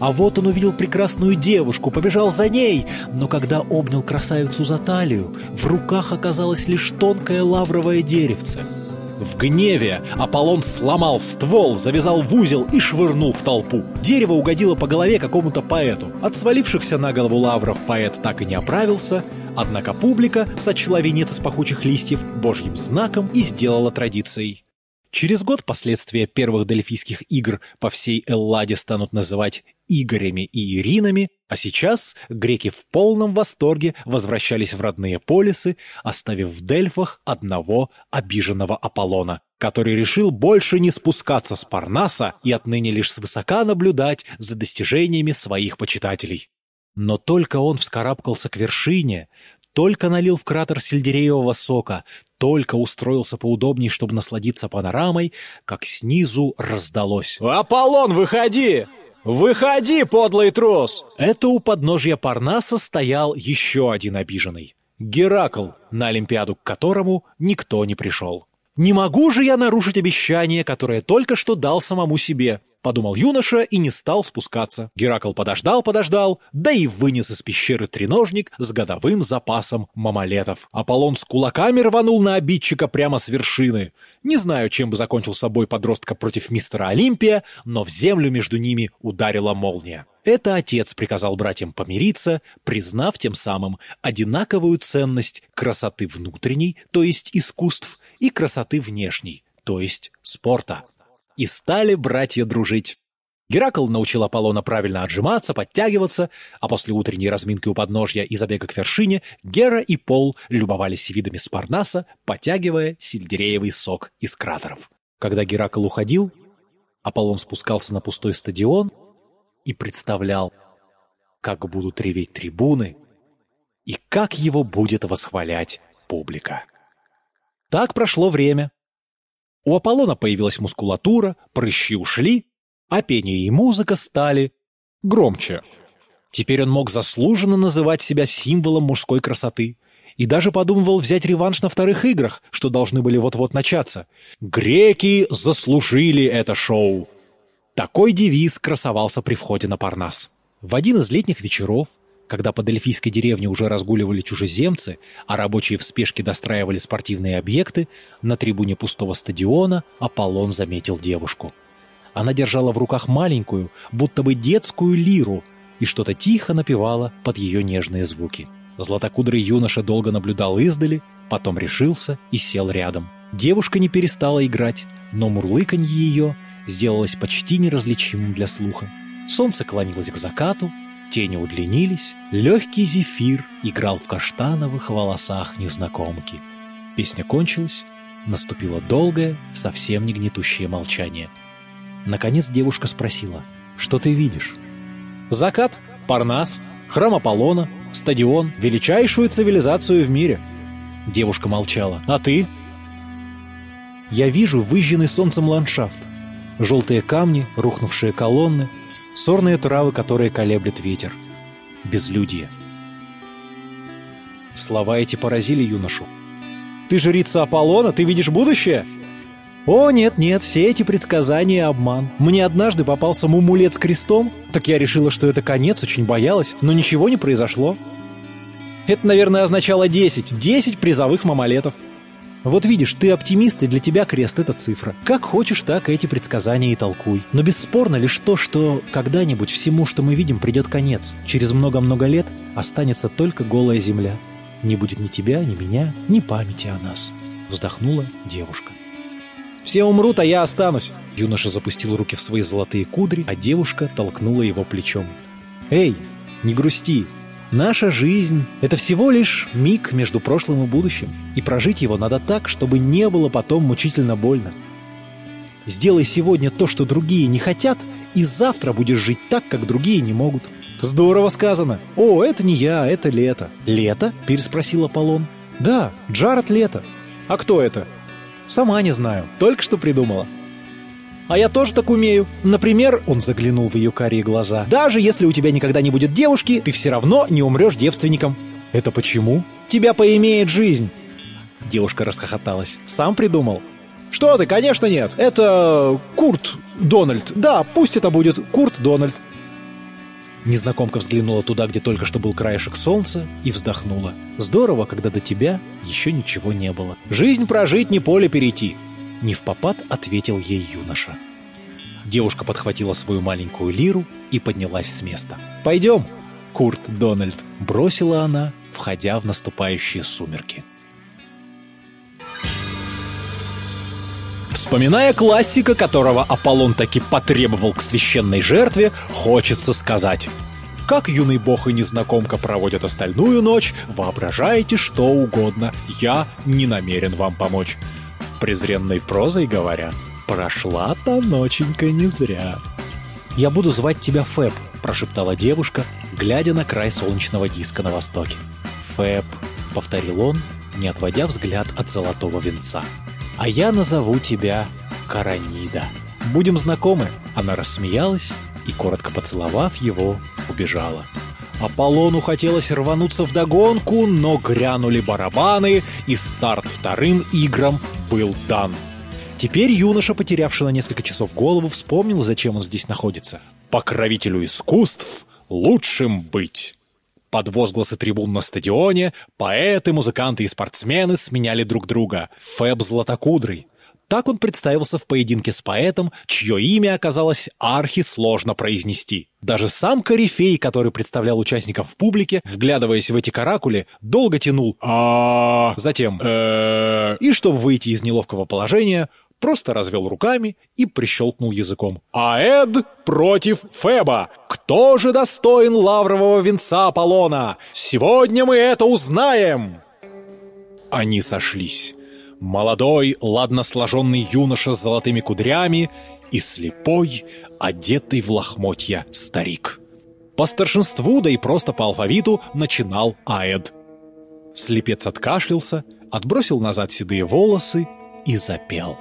А вот он увидел прекрасную девушку, побежал за ней, но когда обнял красавицу за талию, в руках оказалось лишь тонкое лавровое деревце — в гневе Аполлон сломал ствол, завязал в узел и швырнул в толпу. Дерево угодило по голове какому-то поэту. От свалившихся на голову лавров поэт так и не оправился, однако публика сочла венец из пахучих листьев божьим знаком и сделала традицией. Через год последствия первых дельфийских игр по всей Элладе станут называть Игорями и Иринами, а сейчас греки в полном восторге возвращались в родные полисы, оставив в Дельфах одного обиженного Аполлона, который решил больше не спускаться с Парнаса и отныне лишь свысока наблюдать за достижениями своих почитателей. Но только он вскарабкался к вершине, только налил в кратер сельдереевого сока, только устроился поудобнее, чтобы насладиться панорамой, как снизу раздалось. «Аполлон, выходи! Выходи, подлый трус!» Это у подножья Парнаса стоял еще один обиженный. Геракл, на Олимпиаду к которому никто не пришел. «Не могу же я нарушить обещание, которое только что дал самому себе», — подумал юноша и не стал спускаться. Геракл подождал, подождал, да и вынес из пещеры треножник с годовым запасом мамалетов. Аполлон с кулаками рванул на обидчика прямо с вершины. Не знаю, чем бы закончился бой подростка против мистера Олимпия, но в землю между ними ударила молния. Это отец приказал братьям помириться, признав тем самым одинаковую ценность красоты внутренней, то есть искусств, и красоты внешней, то есть спорта. И стали братья дружить. Геракл научил Аполлона правильно отжиматься, подтягиваться, а после утренней разминки у подножья и забега к вершине Гера и Пол любовались видами Спарнаса, потягивая сельдереевый сок из кратеров. Когда Геракл уходил, Аполлон спускался на пустой стадион и представлял, как будут реветь трибуны и как его будет восхвалять публика. Так прошло время. У Аполлона появилась мускулатура, прыщи ушли, а пение и музыка стали громче. Теперь он мог заслуженно называть себя символом мужской красоты и даже подумывал взять реванш на вторых играх, что должны были вот-вот начаться. Греки заслужили это шоу. Такой девиз красовался при входе на Парнас. В один из летних вечеров Когда под эльфийской деревней уже разгуливали чужеземцы, а рабочие в спешке достраивали спортивные объекты, на трибуне пустого стадиона Аполлон заметил девушку. Она держала в руках маленькую, будто бы детскую лиру, и что-то тихо напевала под ее нежные звуки. Златокудрый юноша долго наблюдал издали, потом решился и сел рядом. Девушка не перестала играть, но мурлыканье ее сделалось почти неразличимым для слуха. Солнце клонилось к закату, Тени удлинились, легкий зефир играл в каштановых волосах незнакомки. Песня кончилась, наступило долгое, совсем не гнетущее молчание. Наконец девушка спросила, «Что ты видишь?» «Закат, Парнас, храм Аполлона, стадион, величайшую цивилизацию в мире». Девушка молчала. «А ты?» «Я вижу выжженный солнцем ландшафт. Желтые камни, рухнувшие колонны, сорные травы, которые колеблет ветер. Безлюдье. Слова эти поразили юношу. «Ты жрица Аполлона? Ты видишь будущее?» «О, нет-нет, все эти предсказания — обман. Мне однажды попался мумулет с крестом, так я решила, что это конец, очень боялась, но ничего не произошло. Это, наверное, означало 10. 10 призовых мамалетов. Вот видишь, ты оптимист, и для тебя крест — это цифра. Как хочешь, так эти предсказания и толкуй. Но бесспорно лишь то, что когда-нибудь всему, что мы видим, придет конец. Через много-много лет останется только голая земля. Не будет ни тебя, ни меня, ни памяти о нас. Вздохнула девушка. «Все умрут, а я останусь!» Юноша запустил руки в свои золотые кудри, а девушка толкнула его плечом. «Эй, не грусти, Наша жизнь — это всего лишь миг между прошлым и будущим, и прожить его надо так, чтобы не было потом мучительно больно. Сделай сегодня то, что другие не хотят, и завтра будешь жить так, как другие не могут. Здорово сказано. О, это не я, это Лето. Лето? Переспросил Аполлон. Да, Джаред Лето. А кто это? Сама не знаю, только что придумала. А я тоже так умею. Например, он заглянул в ее карие глаза. Даже если у тебя никогда не будет девушки, ты все равно не умрешь девственником. Это почему? Тебя поимеет жизнь. Девушка расхохоталась. Сам придумал. Что ты, конечно нет. Это Курт Дональд. Да, пусть это будет Курт Дональд. Незнакомка взглянула туда, где только что был краешек солнца, и вздохнула. Здорово, когда до тебя еще ничего не было. Жизнь прожить, не поле перейти. Не в попад ответил ей юноша. Девушка подхватила свою маленькую лиру и поднялась с места. «Пойдем, Курт Дональд», — бросила она, входя в наступающие сумерки. Вспоминая классика, которого Аполлон таки потребовал к священной жертве, хочется сказать. Как юный бог и незнакомка проводят остальную ночь, воображаете что угодно, я не намерен вам помочь презренной прозой говоря, прошла та ноченька не зря. «Я буду звать тебя Фэб», – прошептала девушка, глядя на край солнечного диска на востоке. «Фэб», – повторил он, не отводя взгляд от золотого венца. «А я назову тебя Каранида. Будем знакомы?» Она рассмеялась и, коротко поцеловав его, убежала. Аполлону хотелось рвануться в догонку, но грянули барабаны, и старт вторым играм был дан. Теперь юноша, потерявший на несколько часов голову, вспомнил, зачем он здесь находится. Покровителю искусств лучшим быть. Под возгласы трибун на стадионе поэты, музыканты и спортсмены сменяли друг друга. Фэб Златокудрый, так он представился в поединке с поэтом, чье имя оказалось архи сложно произнести. Даже сам корифей, который представлял участников в публике, вглядываясь в эти каракули, долго тянул а затем э и чтобы выйти из неловкого положения, просто развел руками и прищелкнул языком. «Аэд против Феба! Кто же достоин лаврового венца Аполлона? Сегодня мы это узнаем!» Они сошлись молодой, ладно сложенный юноша с золотыми кудрями и слепой, одетый в лохмотья старик. По старшинству, да и просто по алфавиту, начинал Аэд. Слепец откашлялся, отбросил назад седые волосы и запел.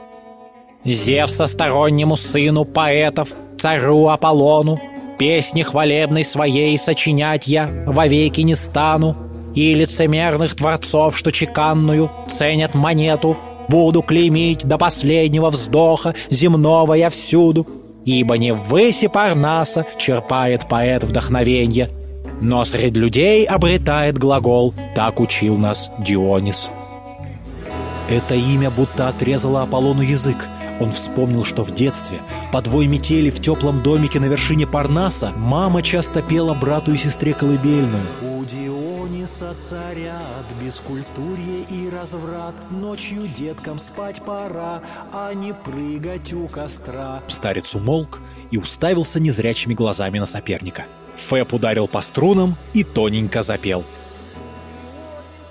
«Зевса стороннему сыну поэтов, царю Аполлону, песни хвалебной своей сочинять я вовеки не стану, и лицемерных творцов, что чеканную ценят монету, буду клеймить до последнего вздоха земного я всюду, ибо не в выси Парнаса черпает поэт вдохновенье, но среди людей обретает глагол, так учил нас Дионис. Это имя будто отрезало Аполлону язык. Он вспомнил, что в детстве, по двой метели в теплом домике на вершине Парнаса, мама часто пела брату и сестре колыбельную. «У Диониса царят бескультурье и разврат, Ночью деткам спать пора, а не прыгать у костра». Старец умолк и уставился незрячими глазами на соперника. Фэб ударил по струнам и тоненько запел.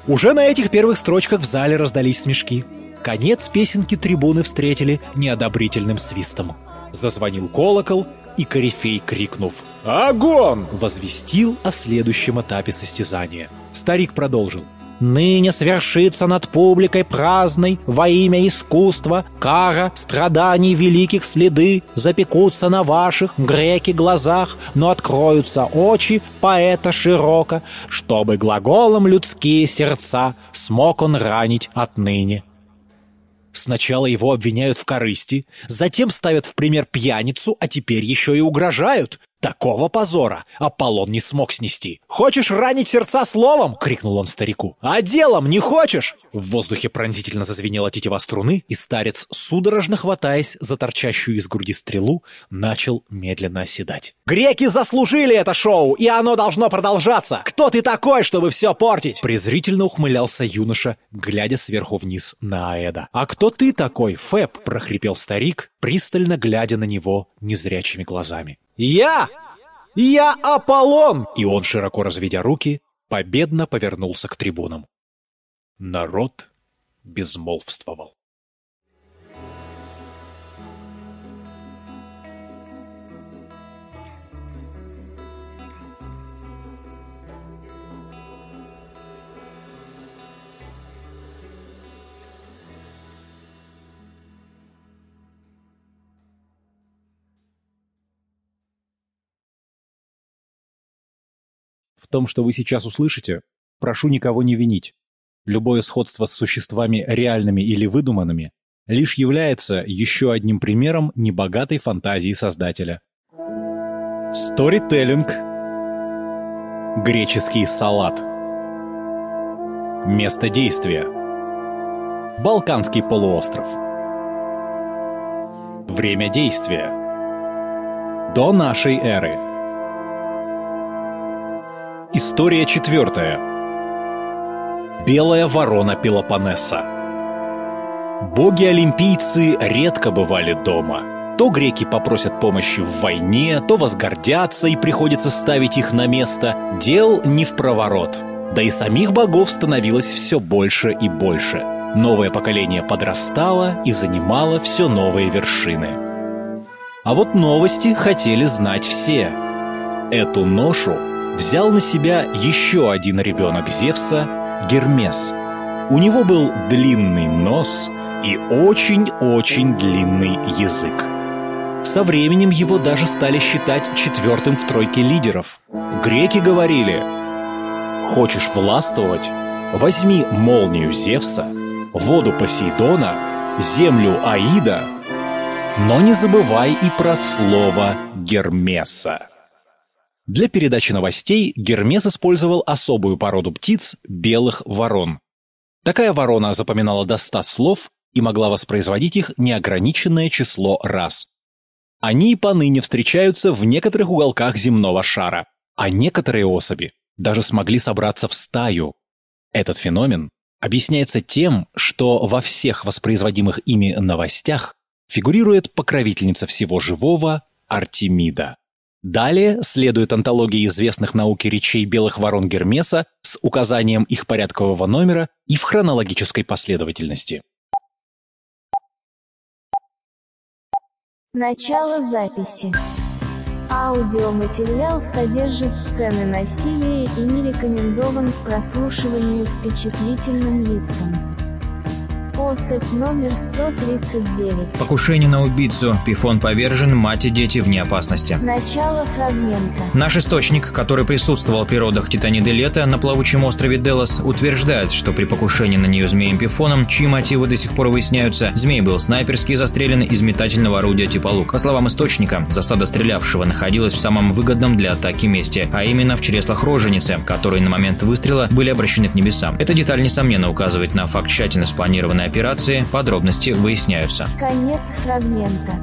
Уже на этих первых строчках в зале раздались смешки. Конец песенки трибуны встретили неодобрительным свистом. Зазвонил колокол, и корифей, крикнув «Огонь!», возвестил о следующем этапе состязания. Старик продолжил. Ныне свершится над публикой праздной во имя искусства кара страданий великих следы запекутся на ваших греки глазах, но откроются очи поэта широко, чтобы глаголом людские сердца смог он ранить отныне. Сначала его обвиняют в корысти, затем ставят в пример пьяницу, а теперь еще и угрожают. Такого позора Аполлон не смог снести. «Хочешь ранить сердца словом?» — крикнул он старику. «А делом не хочешь?» В воздухе пронзительно зазвенела тетива струны, и старец, судорожно хватаясь за торчащую из груди стрелу, начал медленно оседать. «Греки заслужили это шоу, и оно должно продолжаться! Кто ты такой, чтобы все портить?» Презрительно ухмылялся юноша, глядя сверху вниз на Аэда. «А кто ты такой, Фэб?» — прохрипел старик, пристально глядя на него незрячими глазами. «Я! Я Аполлон!» И он, широко разведя руки, победно повернулся к трибунам. Народ безмолвствовал. Том, что вы сейчас услышите, прошу никого не винить. Любое сходство с существами реальными или выдуманными лишь является еще одним примером небогатой фантазии создателя. Сторителлинг. Греческий салат. Место действия. Балканский полуостров. Время действия. До нашей эры. История четвертая. Белая ворона Пелопоннеса. Боги-олимпийцы редко бывали дома. То греки попросят помощи в войне, то возгордятся и приходится ставить их на место. Дел не в проворот. Да и самих богов становилось все больше и больше. Новое поколение подрастало и занимало все новые вершины. А вот новости хотели знать все. Эту ношу взял на себя еще один ребенок Зевса – Гермес. У него был длинный нос и очень-очень длинный язык. Со временем его даже стали считать четвертым в тройке лидеров. Греки говорили «Хочешь властвовать? Возьми молнию Зевса, воду Посейдона, землю Аида, но не забывай и про слово Гермеса». Для передачи новостей Гермес использовал особую породу птиц – белых ворон. Такая ворона запоминала до 100 слов и могла воспроизводить их неограниченное число раз. Они и поныне встречаются в некоторых уголках земного шара, а некоторые особи даже смогли собраться в стаю. Этот феномен объясняется тем, что во всех воспроизводимых ими новостях фигурирует покровительница всего живого Артемида. Далее следует антология известных науке речей белых ворон Гермеса с указанием их порядкового номера и в хронологической последовательности. Начало записи. Аудиоматериал содержит сцены насилия и не рекомендован к прослушиванию впечатлительным лицам. Особь номер 139. Покушение на убийцу. Пифон повержен, мать и дети вне опасности. Начало фрагмента. Наш источник, который присутствовал при родах Титаниды Лето на плавучем острове Делос, утверждает, что при покушении на нее змеем Пифоном, чьи мотивы до сих пор выясняются, змей был снайперски застрелен из метательного орудия типа лук. По словам источника, засада стрелявшего находилась в самом выгодном для атаки месте, а именно в чреслах роженицы, которые на момент выстрела были обращены к небесам. Эта деталь, несомненно, указывает на факт тщательно спланированной операции, подробности выясняются. Конец фрагмента.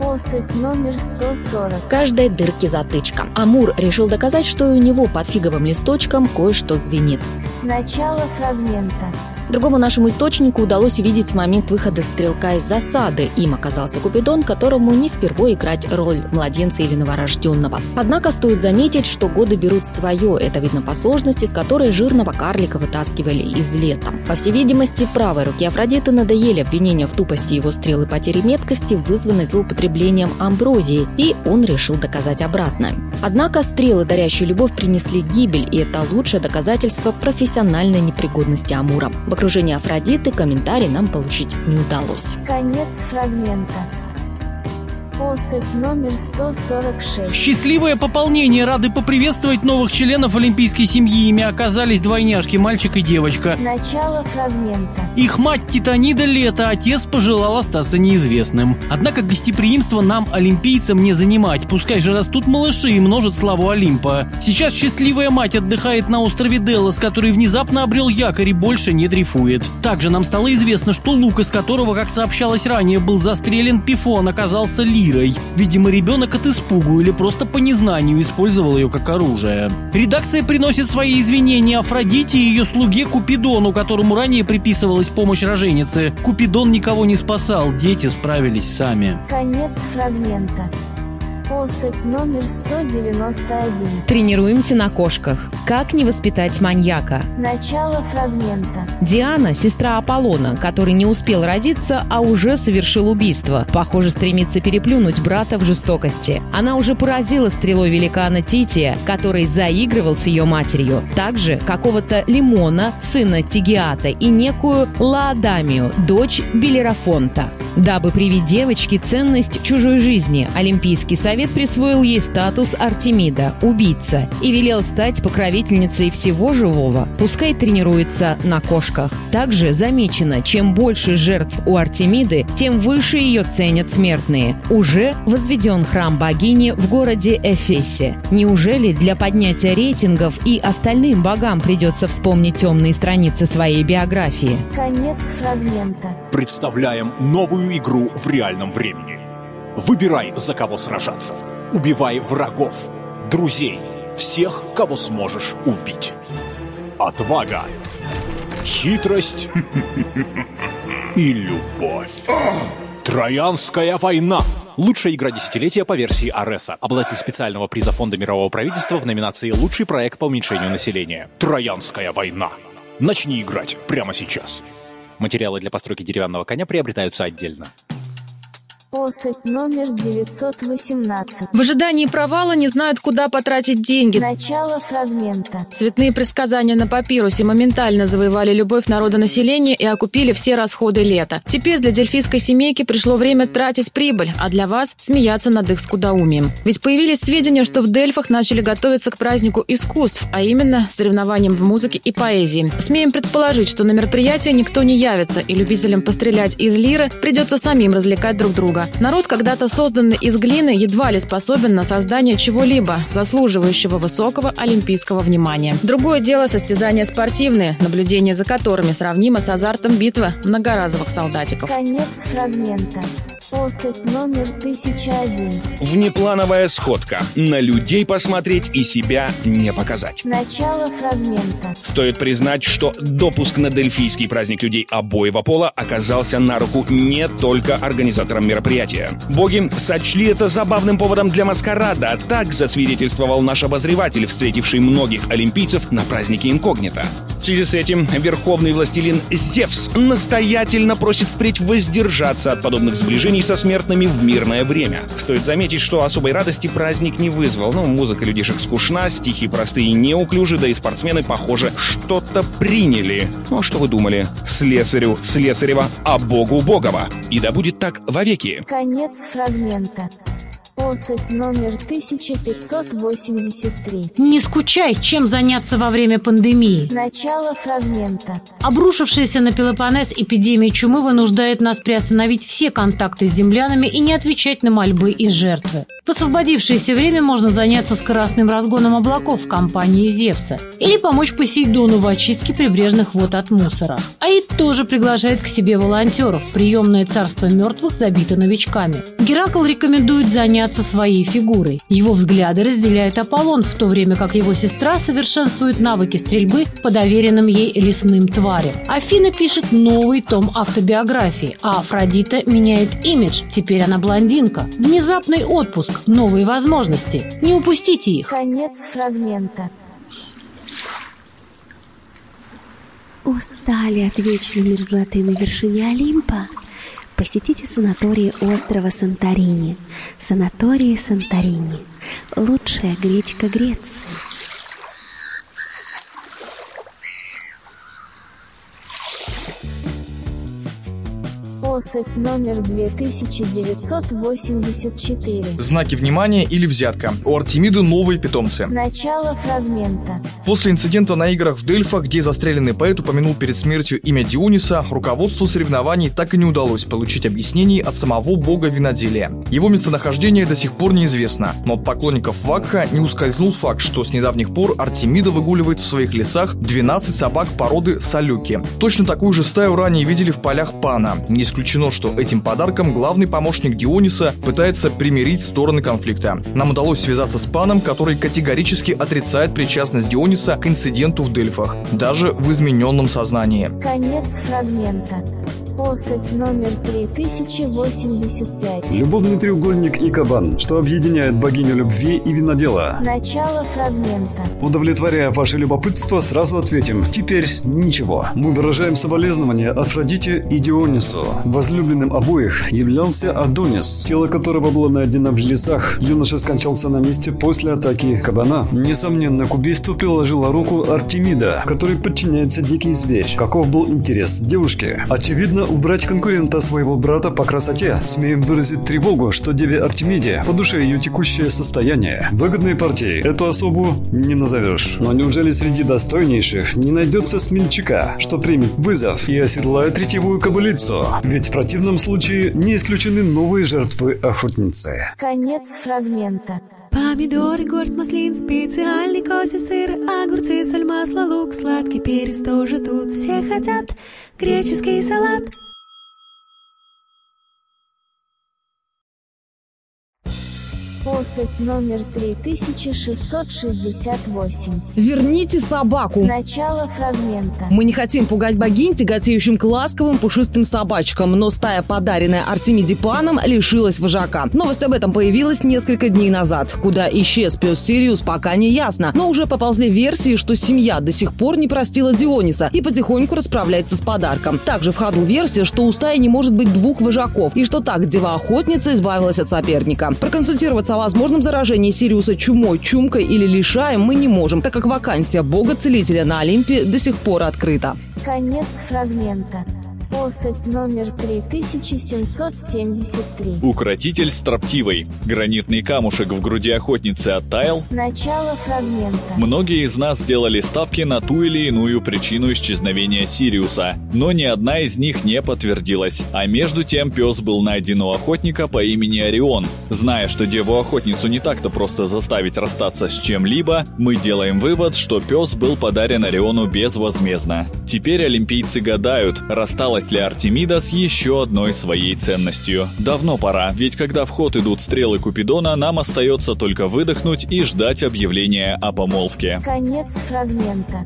Особь номер 140. Каждой дырке затычка. Амур решил доказать, что и у него под фиговым листочком кое-что звенит. Начало фрагмента. Другому нашему источнику удалось увидеть момент выхода стрелка из засады. Им оказался Купидон, которому не впервые играть роль младенца или новорожденного. Однако стоит заметить, что годы берут свое. Это видно по сложности, с которой жирного карлика вытаскивали из лета. По всей видимости, правой руке Афродиты надоели обвинения в тупости его стрелы потери меткости, вызванной злоупотреблением амброзии, и он решил доказать обратное. Однако стрелы, дарящие любовь, принесли гибель, и это лучшее доказательство профессиональной непригодности Амура. Окружении Афродиты комментарий нам получить не удалось. Конец фрагмента. Особь номер 146. Счастливое пополнение рады поприветствовать новых членов олимпийской семьи. Ими оказались двойняшки, мальчик и девочка. Начало фрагмента. Их мать Титанида Лето, отец пожелал остаться неизвестным. Однако гостеприимство нам, олимпийцам, не занимать. Пускай же растут малыши и множат славу Олимпа. Сейчас счастливая мать отдыхает на острове Делос, который внезапно обрел якорь и больше не дрейфует. Также нам стало известно, что лук, из которого, как сообщалось ранее, был застрелен Пифон, оказался Лирой. Видимо, ребенок от испугу или просто по незнанию использовал ее как оружие. Редакция приносит свои извинения Афродите и ее слуге Купидону, которому ранее приписывалась помощь роженицы. Купидон никого не спасал, дети справились сами. Конец фрагмента. Особь номер 191. Тренируемся на кошках. Как не воспитать маньяка? Начало фрагмента. Диана – сестра Аполлона, который не успел родиться, а уже совершил убийство. Похоже, стремится переплюнуть брата в жестокости. Она уже поразила стрелой великана Тития, который заигрывал с ее матерью. Также какого-то Лимона, сына Тигиата, и некую Лаадамию, дочь Белерафонта. Дабы привить девочке ценность чужой жизни, Олимпийский совет присвоил ей статус Артемида, убийца, и велел стать покровительницей всего живого. Пускай тренируется на кошках. Также замечено, чем больше жертв у Артемиды, тем выше ее ценят смертные. Уже возведен храм богини в городе Эфесе. Неужели для поднятия рейтингов и остальным богам придется вспомнить темные страницы своей биографии? Конец фрагмента. Представляем новую игру в реальном времени. Выбирай, за кого сражаться. Убивай врагов, друзей, всех, кого сможешь убить. Отвага, хитрость и любовь. Троянская война. Лучшая игра десятилетия по версии Ареса. Обладатель специального приза Фонда мирового правительства в номинации «Лучший проект по уменьшению населения». Троянская война. Начни играть прямо сейчас. Материалы для постройки деревянного коня приобретаются отдельно. Особь номер 918. В ожидании провала не знают, куда потратить деньги. Начало фрагмента. Цветные предсказания на папирусе моментально завоевали любовь народонаселения и окупили все расходы лета. Теперь для дельфийской семейки пришло время тратить прибыль, а для вас смеяться над их скудоумием. Ведь появились сведения, что в Дельфах начали готовиться к празднику искусств, а именно соревнованиям в музыке и поэзии. Смеем предположить, что на мероприятие никто не явится, и любителям пострелять из лиры придется самим развлекать друг друга. Народ, когда-то созданный из глины, едва ли способен на создание чего-либо, заслуживающего высокого олимпийского внимания. Другое дело состязания спортивные, наблюдение за которыми сравнимо с азартом битвы многоразовых солдатиков. Конец фрагмента. Особь номер 1001. Внеплановая сходка. На людей посмотреть и себя не показать. Начало фрагмента. Стоит признать, что допуск на Дельфийский праздник людей обоего пола оказался на руку не только организаторам мероприятия. Боги сочли это забавным поводом для маскарада, так засвидетельствовал наш обозреватель, встретивший многих олимпийцев на празднике инкогнито. связи с этим верховный властелин Зевс настоятельно просит впредь воздержаться от подобных сближений со смертными в мирное время. Стоит заметить, что особой радости праздник не вызвал. Ну, музыка людишек скучна, стихи простые и неуклюжи, да и спортсмены, похоже, что-то приняли. Ну, а что вы думали? Слесарю Слесарева, а Богу Богова. И да будет так вовеки. Конец фрагмента. Особь номер 1583. Не скучай, чем заняться во время пандемии. Начало фрагмента. Обрушившаяся на Пелопоннес эпидемия чумы вынуждает нас приостановить все контакты с землянами и не отвечать на мольбы и жертвы. В освободившееся время можно заняться скоростным разгоном облаков в компании Зевса или помочь Посейдону в очистке прибрежных вод от мусора. Аид тоже приглашает к себе волонтеров. Приемное царство мертвых забито новичками. Геракл рекомендует заняться своей фигурой. Его взгляды разделяет Аполлон, в то время как его сестра совершенствует навыки стрельбы по доверенным ей лесным тварям. Афина пишет новый том автобиографии, а Афродита меняет имидж. Теперь она блондинка. Внезапный отпуск новые возможности. Не упустите их. Конец фрагмента. Устали от вечной мерзлоты на вершине Олимпа? Посетите санатории острова Санторини. Санатории Санторини. Лучшая гречка Греции. Особь номер 2984. Знаки внимания или взятка. У Артемиды новые питомцы. Начало фрагмента. После инцидента на играх в Дельфа, где застреленный поэт упомянул перед смертью имя Диониса, руководству соревнований так и не удалось получить объяснений от самого бога виноделия. Его местонахождение до сих пор неизвестно, но от поклонников Вакха не ускользнул факт, что с недавних пор Артемида выгуливает в своих лесах 12 собак породы салюки. Точно такую же стаю ранее видели в полях Пана. Не исключено, что этим подарком главный помощник Диониса пытается примирить стороны конфликта. Нам удалось связаться с Паном, который категорически отрицает причастность Диониса к инциденту в Дельфах, даже в измененном сознании. Конец фрагмента. Особь номер 3085. Любовный треугольник и кабан, что объединяет богиню любви и винодела. Начало фрагмента. Удовлетворяя ваше любопытство, сразу ответим. Теперь ничего. Мы выражаем соболезнования Афродите и Дионису. Возлюбленным обоих являлся Адонис, тело которого было найдено в лесах. Юноша скончался на месте после атаки кабана. Несомненно, к убийству приложила руку Артемида, которой подчиняется дикий зверь. Каков был интерес девушки? Очевидно, убрать конкурента своего брата по красоте. Смеем выразить тревогу, что деве Артемиде по душе ее текущее состояние. Выгодной партии эту особу не назовешь. Но неужели среди достойнейших не найдется смельчака, что примет вызов и оседлает третьевую кобылицу? Ведь в противном случае не исключены новые жертвы охотницы. Конец фрагмента. Помидоры, горсть маслин, специальный козий сыр, огурцы, соль, масло, лук, сладкий перец тоже тут. Все хотят греческий салат. Особь номер 3668. Верните собаку. Начало фрагмента. Мы не хотим пугать богинь, тяготеющим к ласковым пушистым собачкам, но стая, подаренная Артемиде Паном, лишилась вожака. Новость об этом появилась несколько дней назад. Куда исчез пес Сириус, пока не ясно. Но уже поползли версии, что семья до сих пор не простила Диониса и потихоньку расправляется с подарком. Также в ходу версия, что у стаи не может быть двух вожаков, и что так дева-охотница избавилась от соперника. Проконсультироваться о возможном заражении Сириуса чумой, чумкой или лишаем мы не можем, так как вакансия бога-целителя на Олимпе до сих пор открыта. Конец фрагмента. Особь номер 3773. Укротитель строптивый. Гранитный камушек в груди охотницы оттаял. Начало фрагмента. Многие из нас делали ставки на ту или иную причину исчезновения Сириуса, но ни одна из них не подтвердилась. А между тем пес был найден у охотника по имени Орион. Зная, что деву-охотницу не так-то просто заставить расстаться с чем-либо, мы делаем вывод, что пес был подарен Ориону безвозмездно. Теперь олимпийцы гадают, рассталась ли Артемида с еще одной своей ценностью. Давно пора, ведь когда в ход идут стрелы Купидона, нам остается только выдохнуть и ждать объявления о помолвке. Конец фрагмента.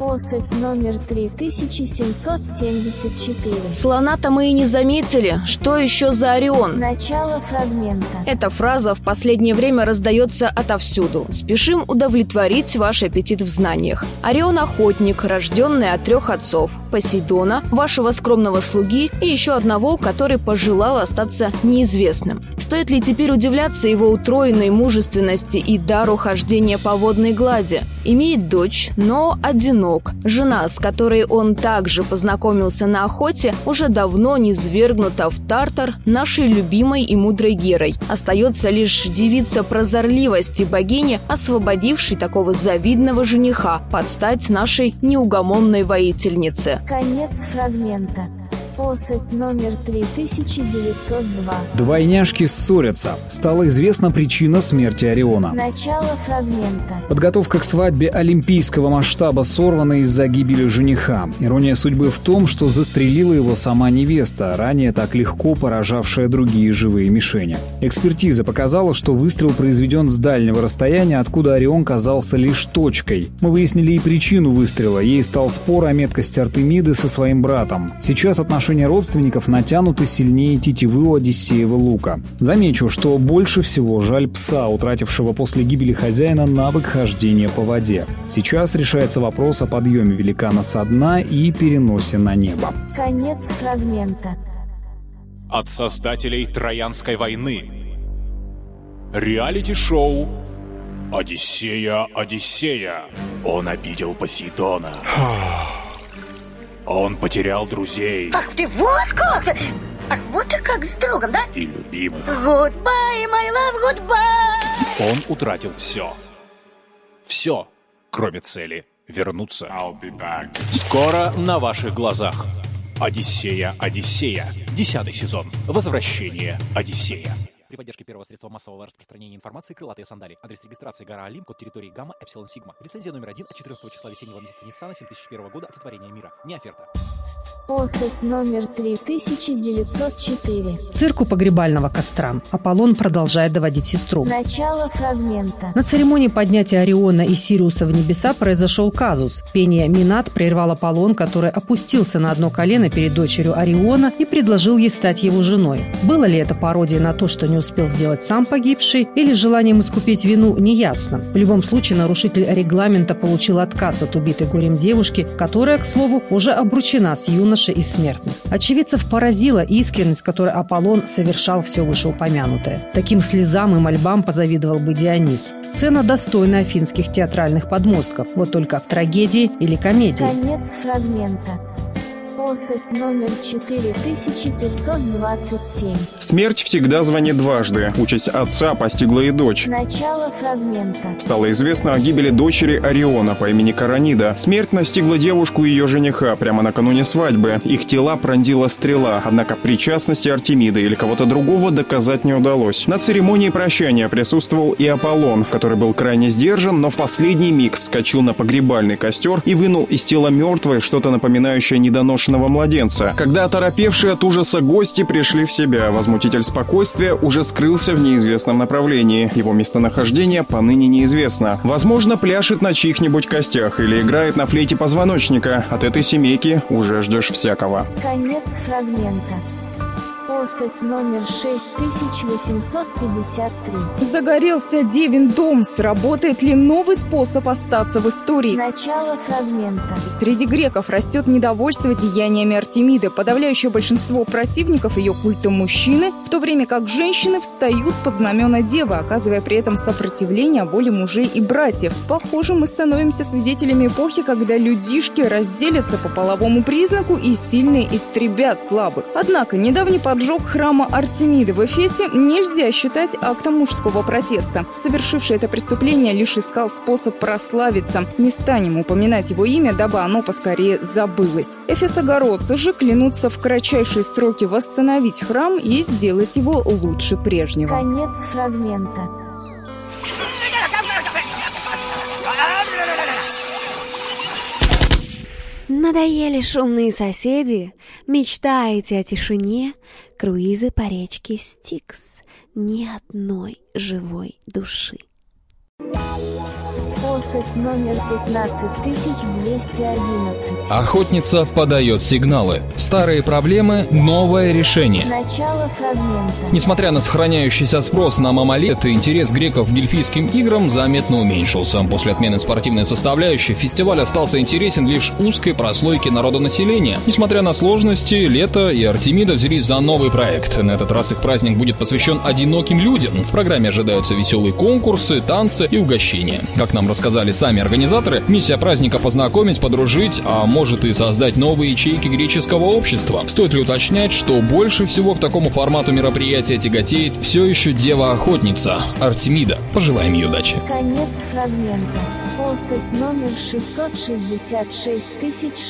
Особь номер 3774. Слона-то мы и не заметили. Что еще за Орион? Начало фрагмента. Эта фраза в последнее время раздается отовсюду. Спешим удовлетворить ваш аппетит в знаниях. Орион – охотник, рожденный от трех отцов. Посейдона, вашего скромного слуги и еще одного, который пожелал остаться неизвестным. Стоит ли теперь удивляться его утроенной мужественности и дару хождения по водной глади? Имеет дочь, но одинок одинок. Жена, с которой он также познакомился на охоте, уже давно не свергнута в Тартар нашей любимой и мудрой Герой. Остается лишь девица прозорливости богини, освободившей такого завидного жениха, подстать нашей неугомонной воительнице. Конец фрагмента. Особь номер 3902. Двойняшки ссорятся. Стала известна причина смерти Ориона. Начало фрагмента. Подготовка к свадьбе олимпийского масштаба сорвана из-за гибели жениха. Ирония судьбы в том, что застрелила его сама невеста, ранее так легко поражавшая другие живые мишени. Экспертиза показала, что выстрел произведен с дальнего расстояния, откуда Орион казался лишь точкой. Мы выяснили и причину выстрела. Ей стал спор о меткости Артемиды со своим братом. Сейчас отношения отношения родственников натянуты сильнее тетивы у Одиссеева лука. Замечу, что больше всего жаль пса, утратившего после гибели хозяина навык хождения по воде. Сейчас решается вопрос о подъеме великана со дна и переносе на небо. Конец фрагмента. От создателей Троянской войны. Реалити-шоу «Одиссея, Одиссея». Он обидел Посейдона. Он потерял друзей. Ах ты, вот как! Ах, вот и как с другом, да? И любимых. Goodbye, my love, goodbye! Он утратил все. Все, кроме цели вернуться. Скоро на ваших глазах. Одиссея, Одиссея. Десятый сезон. Возвращение Одиссея. При поддержке первого средства массового распространения информации «Крылатые сандали». Адрес регистрации Гора Олимп, код территории Гамма, Эпсилон Сигма. Лицензия номер один от 14 числа весеннего месяца Ниссана 7001 года от сотворения мира. Не оферта. Особь номер 3904. Цирку погребального костра. Аполлон продолжает доводить сестру. Начало фрагмента. На церемонии поднятия Ориона и Сириуса в небеса произошел казус. Пение Минат прервал Аполлон, который опустился на одно колено перед дочерью Ориона и предложил ей стать его женой. Было ли это пародией на то, что не успел сделать сам погибший, или желанием искупить вину, неясно. В любом случае, нарушитель регламента получил отказ от убитой горем девушки, которая, к слову, уже обручена с юношей из смертных. Очевидцев поразила искренность, которой Аполлон совершал все вышеупомянутое. Таким слезам и мольбам позавидовал бы Дионис. Сцена достойна афинских театральных подмостков, вот только в трагедии или комедии. Конец фрагмента. Особь номер 4527. Смерть всегда звонит дважды. Участь отца постигла и дочь. Начало фрагмента. Стало известно о гибели дочери Ориона по имени Каранида. Смерть настигла девушку и ее жениха прямо накануне свадьбы. Их тела пронзила стрела, однако причастности Артемиды или кого-то другого доказать не удалось. На церемонии прощания присутствовал и Аполлон, который был крайне сдержан, но в последний миг вскочил на погребальный костер и вынул из тела мертвой что-то напоминающее недоношенного младенца. Когда оторопевшие от ужаса гости пришли в себя, возмутитель спокойствия уже скрылся в неизвестном направлении. Его местонахождение поныне неизвестно. Возможно, пляшет на чьих-нибудь костях или играет на флейте позвоночника. От этой семейки уже ждешь всякого. Конец фрагмента. Особь номер 6853. Загорелся Девин дом. Сработает ли новый способ остаться в истории? Начало фрагмента. Среди греков растет недовольство деяниями Артемиды. Подавляющее большинство противников ее культа мужчины, в то время как женщины встают под знамена Девы, оказывая при этом сопротивление воле мужей и братьев. Похоже, мы становимся свидетелями эпохи, когда людишки разделятся по половому признаку и сильные истребят слабых. Однако недавний поджог храма Артемиды в Эфесе нельзя считать актом мужского протеста. Совершивший это преступление лишь искал способ прославиться. Не станем упоминать его имя, дабы оно поскорее забылось. Эфесогородцы же клянутся в кратчайшие сроки восстановить храм и сделать его лучше прежнего. Конец фрагмента. Надоели шумные соседи? Мечтаете о тишине? Круизы по речке Стикс. Ни одной живой души. Особь номер 15211. Охотница подает сигналы. Старые проблемы, новое решение. Начало фрагмента. Несмотря на сохраняющийся спрос на мамалет, интерес греков к дельфийским играм заметно уменьшился. После отмены спортивной составляющей фестиваль остался интересен лишь узкой прослойке народонаселения. Несмотря на сложности, Лето и Артемида взялись за новый проект. На этот раз их праздник будет посвящен одиноким людям. В программе ожидаются веселые конкурсы, танцы и угощения. Как нам рассказали сами организаторы, миссия праздника познакомить, подружить, а может и создать новые ячейки греческого общества. Стоит ли уточнять, что больше всего к такому формату мероприятия тяготеет все еще дева-охотница Артемида. Пожелаем ей удачи. Конец фрагмента. Особь номер 666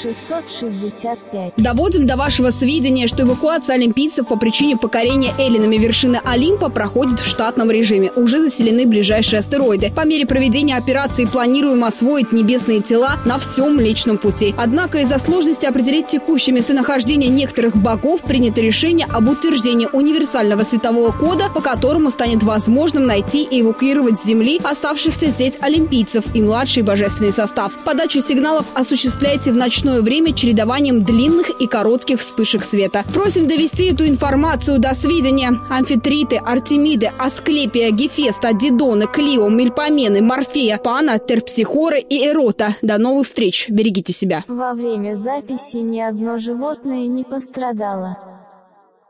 665. Доводим до вашего сведения, что эвакуация олимпийцев по причине покорения эллинами вершины Олимпа проходит в штатном режиме. Уже заселены ближайшие астероиды. По мере проведения операции планируем освоить небесные тела на всем Млечном пути. Однако из-за сложности определить текущее местонахождение некоторых богов принято решение об утверждении универсального светового кода, по которому станет возможным найти и эвакуировать с Земли оставшихся здесь олимпийцев и младший божественный состав. Подачу сигналов осуществляйте в ночное время чередованием длинных и коротких вспышек света. Просим довести эту информацию до сведения. Амфитриты, Артемиды, Асклепия, Гефеста, Дидона, Клио, Мельпомены, Морфея, Пана, Терпсихора и Эрота. До новых встреч. Берегите себя. Во время записи ни одно животное не пострадало.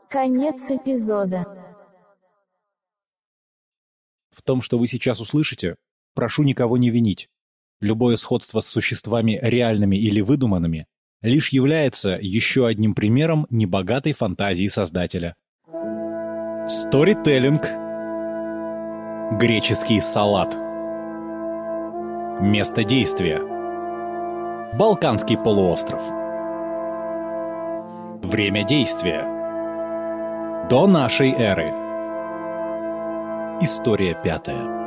Конец эпизода. В том, что вы сейчас услышите, прошу никого не винить. Любое сходство с существами реальными или выдуманными лишь является еще одним примером небогатой фантазии создателя. Сторителлинг. Греческий салат. Место действия. Балканский полуостров. Время действия. До нашей эры. История пятая.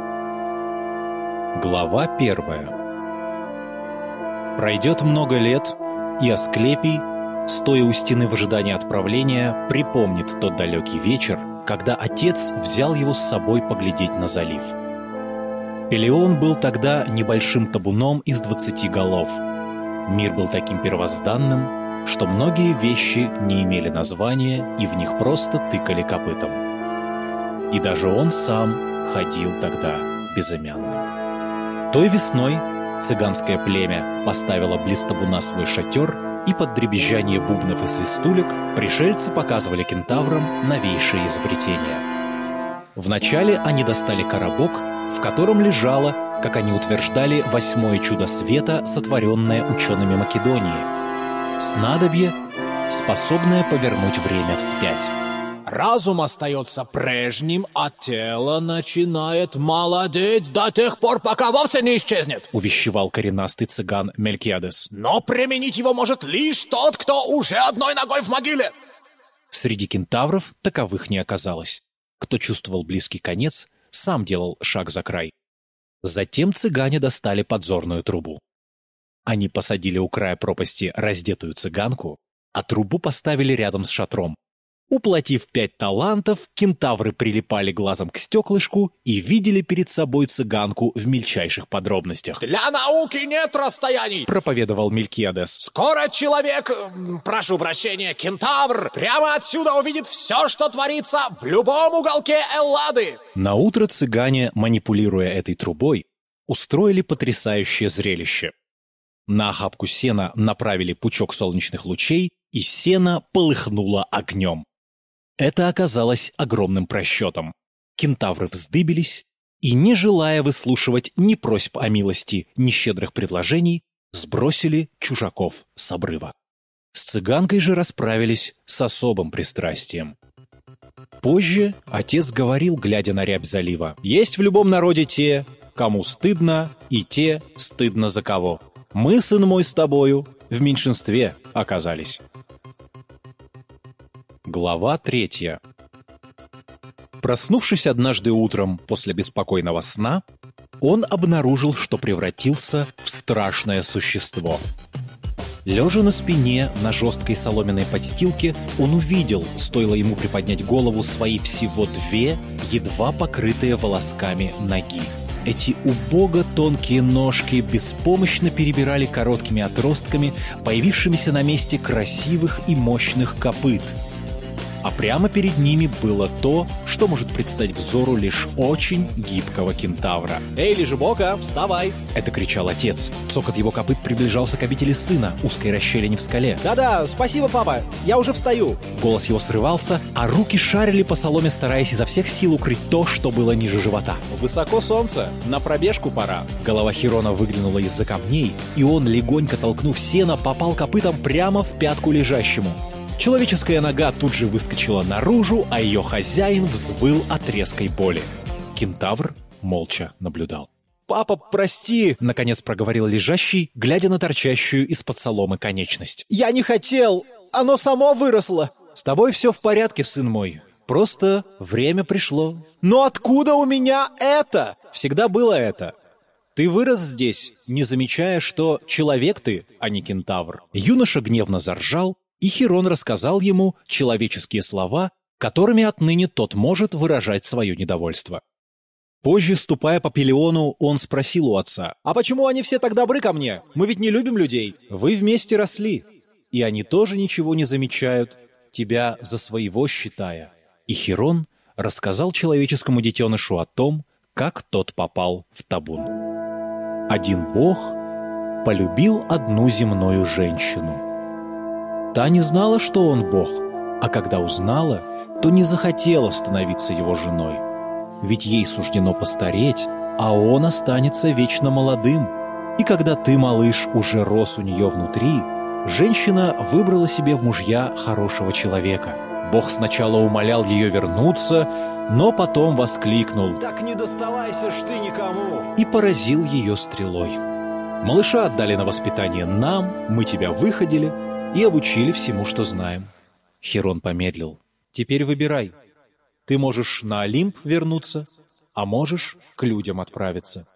Глава первая. Пройдет много лет, и Асклепий, стоя у стены в ожидании отправления, припомнит тот далекий вечер, когда отец взял его с собой поглядеть на залив. Пелеон был тогда небольшим табуном из двадцати голов. Мир был таким первозданным, что многие вещи не имели названия и в них просто тыкали копытом. И даже он сам ходил тогда безымянным. Той весной цыганское племя поставило близ табуна свой шатер, и под дребезжание бубнов и свистулек пришельцы показывали кентаврам новейшие изобретения. Вначале они достали коробок, в котором лежало, как они утверждали, восьмое чудо света, сотворенное учеными Македонии. Снадобье, способное повернуть время вспять. Разум остается прежним, а тело начинает молодеть до тех пор, пока вовсе не исчезнет. Увещевал коренастый цыган Мелькиадес. Но применить его может лишь тот, кто уже одной ногой в могиле. Среди кентавров таковых не оказалось. Кто чувствовал близкий конец, сам делал шаг за край. Затем цыгане достали подзорную трубу. Они посадили у края пропасти раздетую цыганку, а трубу поставили рядом с шатром, Уплатив пять талантов, кентавры прилипали глазом к стеклышку и видели перед собой цыганку в мельчайших подробностях. «Для науки нет расстояний!» — проповедовал Мелькиадес. «Скоро человек, прошу прощения, кентавр, прямо отсюда увидит все, что творится в любом уголке Эллады!» Наутро цыгане, манипулируя этой трубой, устроили потрясающее зрелище. На охапку сена направили пучок солнечных лучей, и сено полыхнуло огнем. Это оказалось огромным просчетом. Кентавры вздыбились и, не желая выслушивать ни просьб о милости, ни щедрых предложений, сбросили чужаков с обрыва. С цыганкой же расправились с особым пристрастием. Позже отец говорил, глядя на рябь залива, «Есть в любом народе те, кому стыдно, и те, стыдно за кого. Мы, сын мой, с тобою в меньшинстве оказались». Глава третья. Проснувшись однажды утром после беспокойного сна, он обнаружил, что превратился в страшное существо. Лежа на спине на жесткой соломенной подстилке, он увидел, стоило ему приподнять голову, свои всего две, едва покрытые волосками ноги. Эти убого тонкие ножки беспомощно перебирали короткими отростками, появившимися на месте красивых и мощных копыт – а прямо перед ними было то, что может предстать взору лишь очень гибкого кентавра. «Эй, Лежебока, вставай!» — это кричал отец. Цокот его копыт приближался к обители сына, узкой расщелине в скале. «Да-да, спасибо, папа, я уже встаю!» Голос его срывался, а руки шарили по соломе, стараясь изо всех сил укрыть то, что было ниже живота. «Высоко солнце, на пробежку пора!» Голова Хирона выглянула из-за камней, и он, легонько толкнув сено, попал копытом прямо в пятку лежащему. Человеческая нога тут же выскочила наружу, а ее хозяин взвыл от резкой боли. Кентавр молча наблюдал. «Папа, прости!» — наконец проговорил лежащий, глядя на торчащую из-под соломы конечность. «Я не хотел! Оно само выросло!» «С тобой все в порядке, сын мой. Просто время пришло». «Но откуда у меня это?» «Всегда было это. Ты вырос здесь, не замечая, что человек ты, а не кентавр». Юноша гневно заржал, и Хирон рассказал ему человеческие слова, которыми отныне тот может выражать свое недовольство. Позже, ступая по Пелеону, он спросил у отца, «А почему они все так добры ко мне? Мы ведь не любим людей». «Вы вместе росли, и они тоже ничего не замечают, тебя за своего считая». И Хирон рассказал человеческому детенышу о том, как тот попал в табун. Один бог полюбил одну земную женщину — Та не знала, что он Бог, а когда узнала, то не захотела становиться его женой. Ведь ей суждено постареть, а он останется вечно молодым. И когда ты, малыш, уже рос у нее внутри, женщина выбрала себе в мужья хорошего человека. Бог сначала умолял ее вернуться, но потом воскликнул «Так не доставайся ж ты никому!» и поразил ее стрелой. Малыша отдали на воспитание нам, мы тебя выходили, и обучили всему, что знаем. Херон помедлил. Теперь выбирай. Ты можешь на Олимп вернуться, а можешь к людям отправиться.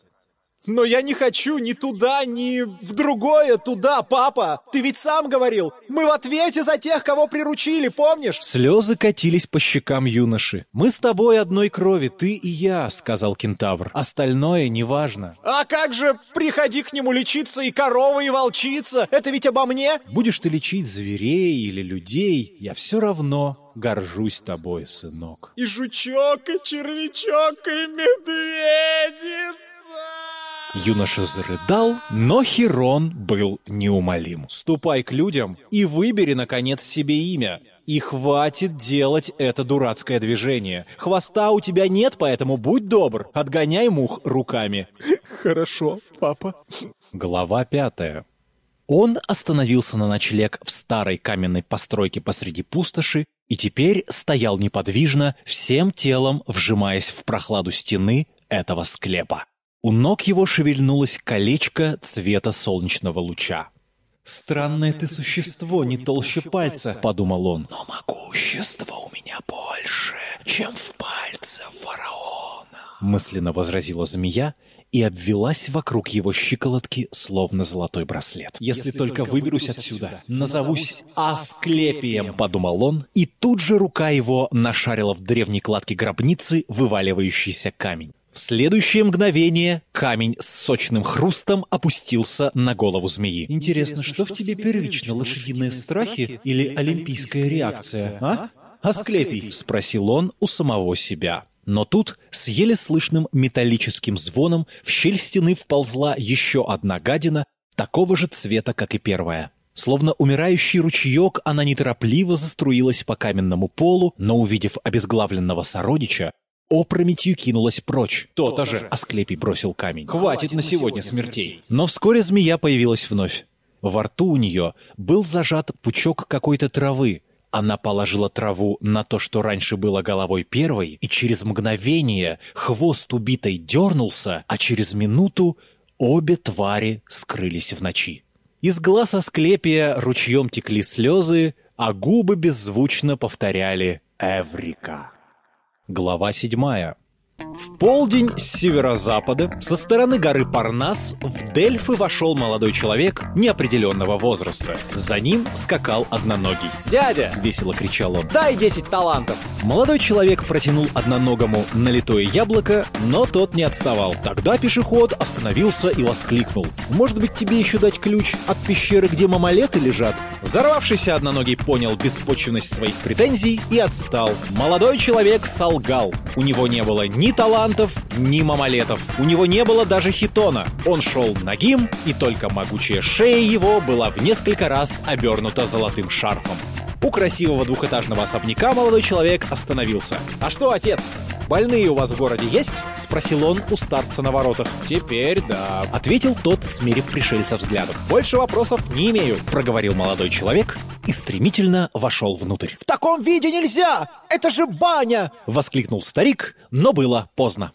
Но я не хочу ни туда, ни в другое туда, папа! Ты ведь сам говорил, мы в ответе за тех, кого приручили, помнишь? Слезы катились по щекам юноши. «Мы с тобой одной крови, ты и я», — сказал кентавр. «Остальное неважно». «А как же приходи к нему лечиться и корова, и волчица? Это ведь обо мне?» «Будешь ты лечить зверей или людей, я все равно горжусь тобой, сынок». «И жучок, и червячок, и медведица!» Юноша зарыдал, но Хирон был неумолим. «Ступай к людям и выбери, наконец, себе имя. И хватит делать это дурацкое движение. Хвоста у тебя нет, поэтому будь добр, отгоняй мух руками». «Хорошо, папа». Глава пятая. Он остановился на ночлег в старой каменной постройке посреди пустоши и теперь стоял неподвижно, всем телом вжимаясь в прохладу стены этого склепа. У ног его шевельнулось колечко цвета солнечного луча. «Странное ты существо, не толще пальца», — подумал он. «Но могущество у меня больше, чем в пальце фараона», — мысленно возразила змея и обвелась вокруг его щиколотки, словно золотой браслет. «Если, Если только выберусь отсюда, назовусь Асклепием», — подумал он, и тут же рука его нашарила в древней кладке гробницы вываливающийся камень. В следующее мгновение камень с сочным хрустом опустился на голову змеи. «Интересно, что в тебе первично, лошадиные страхи или олимпийская реакция, а? Асклепий?» — спросил он у самого себя. Но тут с еле слышным металлическим звоном в щель стены вползла еще одна гадина, такого же цвета, как и первая. Словно умирающий ручеек, она неторопливо заструилась по каменному полу, но, увидев обезглавленного сородича, опрометью кинулась прочь. То-то же Асклепий бросил камень. Хватит на сегодня смертей. Но вскоре змея появилась вновь. Во рту у нее был зажат пучок какой-то травы. Она положила траву на то, что раньше было головой первой, и через мгновение хвост убитой дернулся, а через минуту обе твари скрылись в ночи. Из глаз Асклепия ручьем текли слезы, а губы беззвучно повторяли «Эврика». Глава седьмая. В полдень с северо-запада, со стороны горы Парнас, в Дельфы вошел молодой человек неопределенного возраста. За ним скакал одноногий. «Дядя!» — весело кричал он. «Дай 10 талантов!» Молодой человек протянул одноногому налитое яблоко, но тот не отставал. Тогда пешеход остановился и воскликнул. «Может быть, тебе еще дать ключ от пещеры, где мамалеты лежат?» Взорвавшийся одноногий понял беспочвенность своих претензий и отстал. Молодой человек солгал. У него не было ни талантов, ни мамалетов. У него не было даже хитона. Он шел нагим, и только могучая шея его была в несколько раз обернута золотым шарфом. У красивого двухэтажного особняка молодой человек остановился. «А что, отец, больные у вас в городе есть?» — спросил он у старца на воротах. «Теперь да», — ответил тот, смерив пришельца взглядом. «Больше вопросов не имею», — проговорил молодой человек и стремительно вошел внутрь. «В таком виде нельзя! Это же баня!» — воскликнул старик, но было поздно.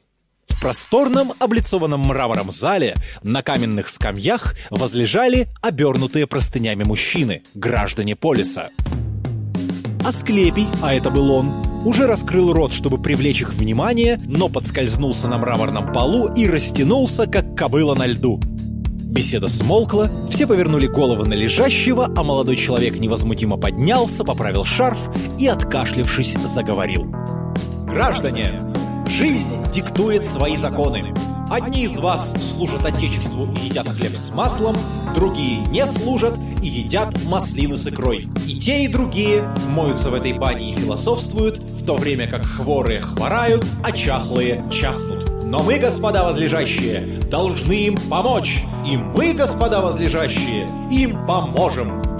В просторном, облицованном мрамором зале на каменных скамьях возлежали обернутые простынями мужчины, граждане полиса. Асклепий, а это был он, уже раскрыл рот, чтобы привлечь их внимание, но подскользнулся на мраморном полу и растянулся, как кобыла на льду. Беседа смолкла, все повернули головы на лежащего, а молодой человек невозмутимо поднялся, поправил шарф и, откашлившись, заговорил. «Граждане, жизнь диктует свои законы. Одни из вас служат Отечеству и едят хлеб с маслом, другие не служат и едят маслины с икрой. И те, и другие моются в этой бане и философствуют, в то время как хворые хворают, а чахлые чахнут. Но мы, господа возлежащие, должны им помочь, и мы, господа возлежащие, им поможем.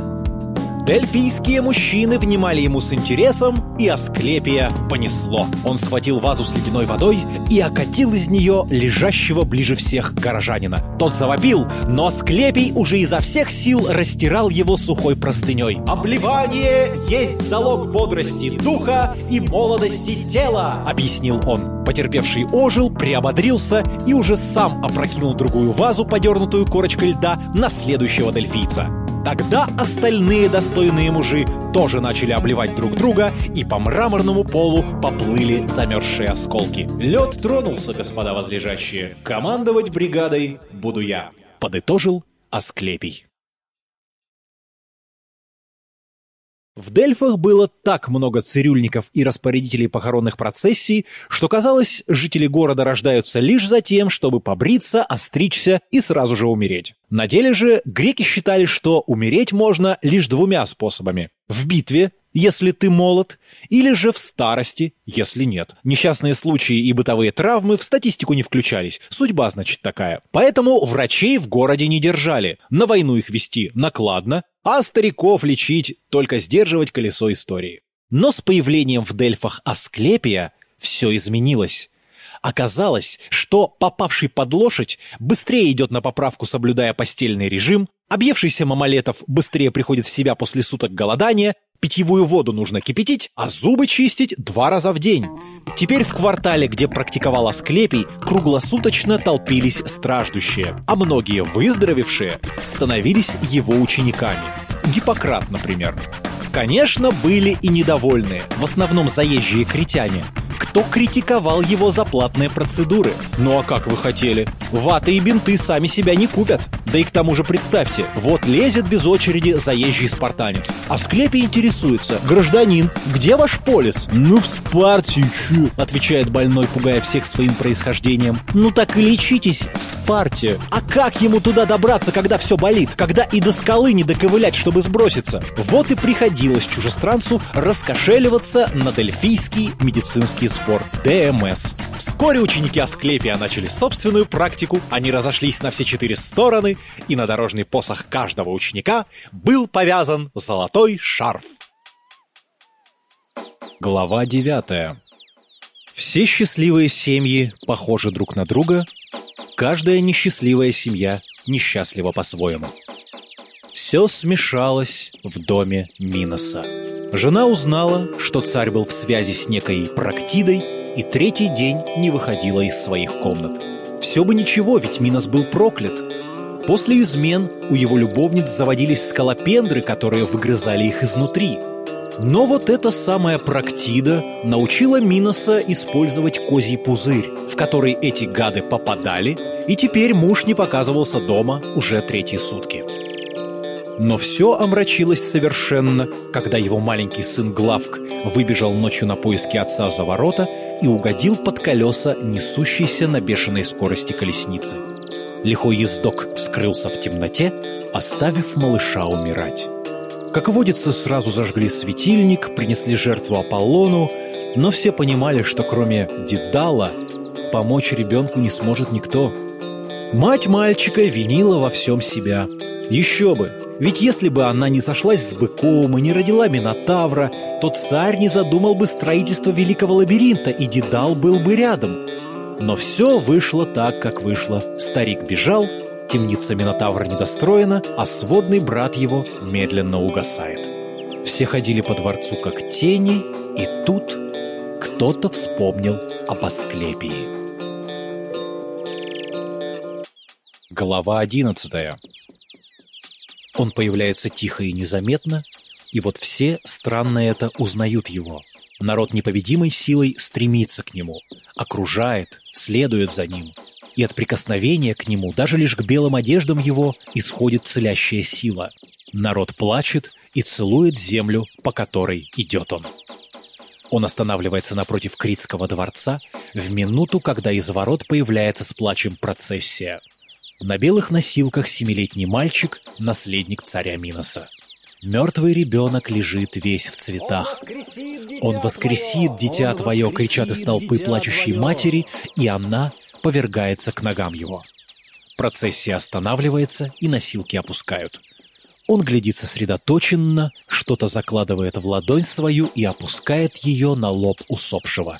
Дельфийские мужчины внимали ему с интересом, и Асклепия понесло. Он схватил вазу с ледяной водой и окатил из нее лежащего ближе всех горожанина. Тот завопил, но Асклепий уже изо всех сил растирал его сухой простыней. «Обливание есть залог бодрости духа и молодости тела», — объяснил он. Потерпевший ожил, приободрился и уже сам опрокинул другую вазу, подернутую корочкой льда, на следующего дельфийца. Тогда остальные достойные мужи тоже начали обливать друг друга, и по мраморному полу поплыли замерзшие осколки. Лед тронулся, господа возлежащие. Командовать бригадой буду я. Подытожил Асклепий. В Дельфах было так много цирюльников и распорядителей похоронных процессий, что казалось, жители города рождаются лишь за тем, чтобы побриться, остричься и сразу же умереть. На деле же греки считали, что умереть можно лишь двумя способами. В битве, если ты молод, или же в старости, если нет. Несчастные случаи и бытовые травмы в статистику не включались. Судьба, значит, такая. Поэтому врачей в городе не держали. На войну их вести накладно, а стариков лечить, только сдерживать колесо истории. Но с появлением в Дельфах Асклепия все изменилось. Оказалось, что попавший под лошадь быстрее идет на поправку, соблюдая постельный режим, объевшийся мамалетов быстрее приходит в себя после суток голодания, питьевую воду нужно кипятить, а зубы чистить два раза в день. Теперь в квартале, где практиковал Асклепий, круглосуточно толпились страждущие, а многие выздоровевшие становились его учениками. Гиппократ, например. Конечно, были и недовольные, в основном заезжие критяне – кто критиковал его за платные процедуры. Ну а как вы хотели? Ваты и бинты сами себя не купят. Да и к тому же представьте, вот лезет без очереди заезжий спартанец. А склепе интересуется, гражданин, где ваш полис? Ну в Спарте, чу, отвечает больной, пугая всех своим происхождением. Ну так и лечитесь в Спарте. А как ему туда добраться, когда все болит? Когда и до скалы не доковылять, чтобы сброситься? Вот и приходилось чужестранцу раскошеливаться на дельфийский медицинский спор ДМС. Вскоре ученики Асклепия начали собственную практику, они разошлись на все четыре стороны, и на дорожный посох каждого ученика был повязан золотой шарф. Глава девятая. Все счастливые семьи похожи друг на друга, каждая несчастливая семья несчастлива по-своему. Все смешалось в доме Миноса. Жена узнала, что царь был в связи с некой Практидой и третий день не выходила из своих комнат. Все бы ничего, ведь Минос был проклят. После измен у его любовниц заводились скалопендры, которые выгрызали их изнутри. Но вот эта самая Проктида научила Миноса использовать козий пузырь, в который эти гады попадали, и теперь муж не показывался дома уже третьи сутки. Но все омрачилось совершенно, когда его маленький сын Главк выбежал ночью на поиски отца за ворота и угодил под колеса несущейся на бешеной скорости колесницы. Лихой ездок скрылся в темноте, оставив малыша умирать. Как водится, сразу зажгли светильник, принесли жертву Аполлону, но все понимали, что кроме Дедала помочь ребенку не сможет никто. Мать мальчика винила во всем себя. Еще бы, ведь если бы она не сошлась с быком и не родила Минотавра, то царь не задумал бы строительство великого лабиринта, и Дедал был бы рядом. Но все вышло так, как вышло. Старик бежал, Темница Минотавра недостроена, а сводный брат его медленно угасает. Все ходили по дворцу как тени, и тут кто-то вспомнил об Асклепии. Глава одиннадцатая. Он появляется тихо и незаметно, и вот все, странно это, узнают его. Народ непобедимой силой стремится к нему, окружает, следует за ним – и от прикосновения к нему, даже лишь к белым одеждам его, исходит целящая сила. Народ плачет и целует землю, по которой идет он. Он останавливается напротив Критского дворца в минуту, когда из ворот появляется с плачем процессия. На белых носилках семилетний мальчик – наследник царя Миноса. Мертвый ребенок лежит весь в цветах. «Он воскресит, дитя твое!» — кричат из толпы плачущей матери, и она повергается к ногам его. Процессия останавливается, и носилки опускают. Он глядит сосредоточенно, что-то закладывает в ладонь свою и опускает ее на лоб усопшего.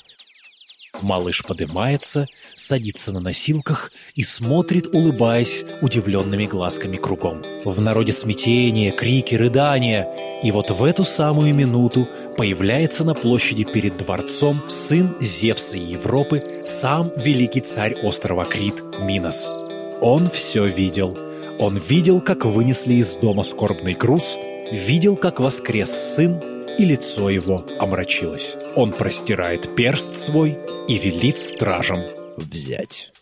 Малыш поднимается, садится на носилках и смотрит, улыбаясь удивленными глазками кругом. В народе смятение, крики, рыдания. И вот в эту самую минуту появляется на площади перед дворцом сын Зевса и Европы, сам великий царь острова Крит Минос. Он все видел. Он видел, как вынесли из дома скорбный груз, видел, как воскрес сын, и лицо его омрачилось. Он простирает перст свой и велит стражам взять.